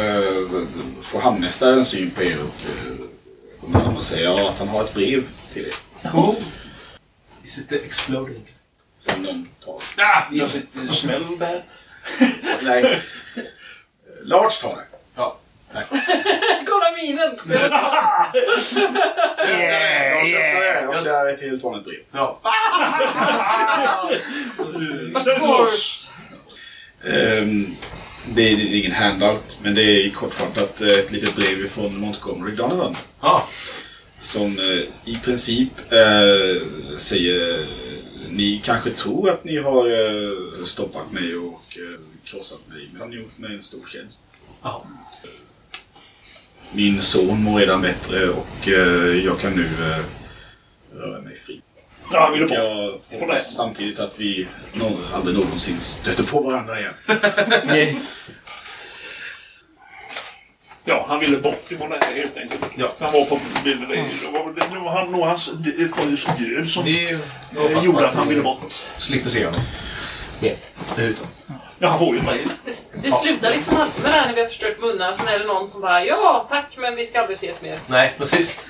eh, får hamnmästaren syn på er och eh, kommer fram och säger att han har ett brev till er. oh. Is it the exploding? Tar. Ah, jag sitter smäll där. Nej. Eh, (laughs) Lars tar det. Ja, tack. (laughs) Kolla minen! (laughs) Yeah, öppnar det och det är ett helt vanligt brev. Ja. Of course! Ehm, det, är, det är ingen handout, men det är kortfattat eh, ett litet brev från Montgomery Donovan. Ja. Som eh, i princip eh, säger ni kanske tror att ni har eh, stoppat mig och eh, krossat mig, men har ni gjort mig en stor tjänst. Ja. Min son mår redan bättre och eh, jag kan nu röra mig fritt. Ja, ville Och bort. jag Får hoppas det. samtidigt att vi aldrig någonsin stöter på varandra igen. (laughs) Ja, han ville bort ifrån det här helt enkelt. Ja. Han var på... Det, det, det var han, nog hans frus död som Det eh, gjorde att han vi ville bort. Slipper se honom. Dessutom. Ja, han får ju brev. Det, det slutar liksom alltid med det här när vi har förstört munnar. Sen är det någon som bara ja, tack men vi ska aldrig ses mer. Nej, precis.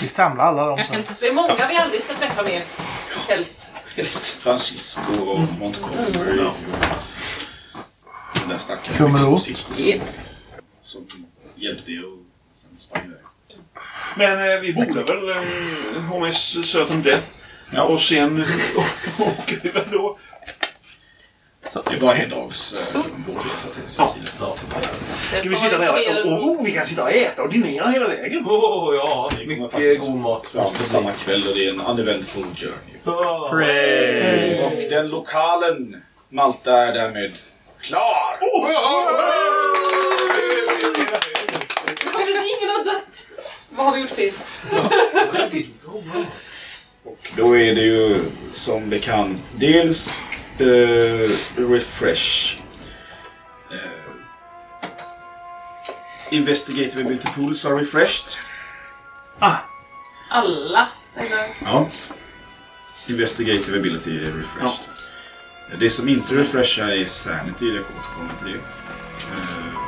Vi samlar alla dem sen. det är många vi aldrig ska träffa mer. Helst. Helst Francisco och Montgomery. och Den där stackaren sitter som hjälpte er och sen sprang iväg. Men eh, vi borde väl eh, oss Certain Death. Ja. Och sen åker vi väl då. Det är bara en dags eh, båtresa till Sicilien. Ja. Ska vi sitta där och, och vi kan sitta och äta och dinera hela vägen. Oh, ja, mycket faktiskt god mat. fram samma kväll och det är en uneventful journey. Hooray! Och den lokalen Malta är därmed klar! Hoppas ingen har dött! Vad har vi gjort fel? Och då är det ju som bekant dels eh, Refresh. Uh, investigative ability pools are refreshed. Alla. Eller? Ja. Investigative ability är refreshed. Det som inte refreshar är Sanity, jag kommer återkomma till det. Eh,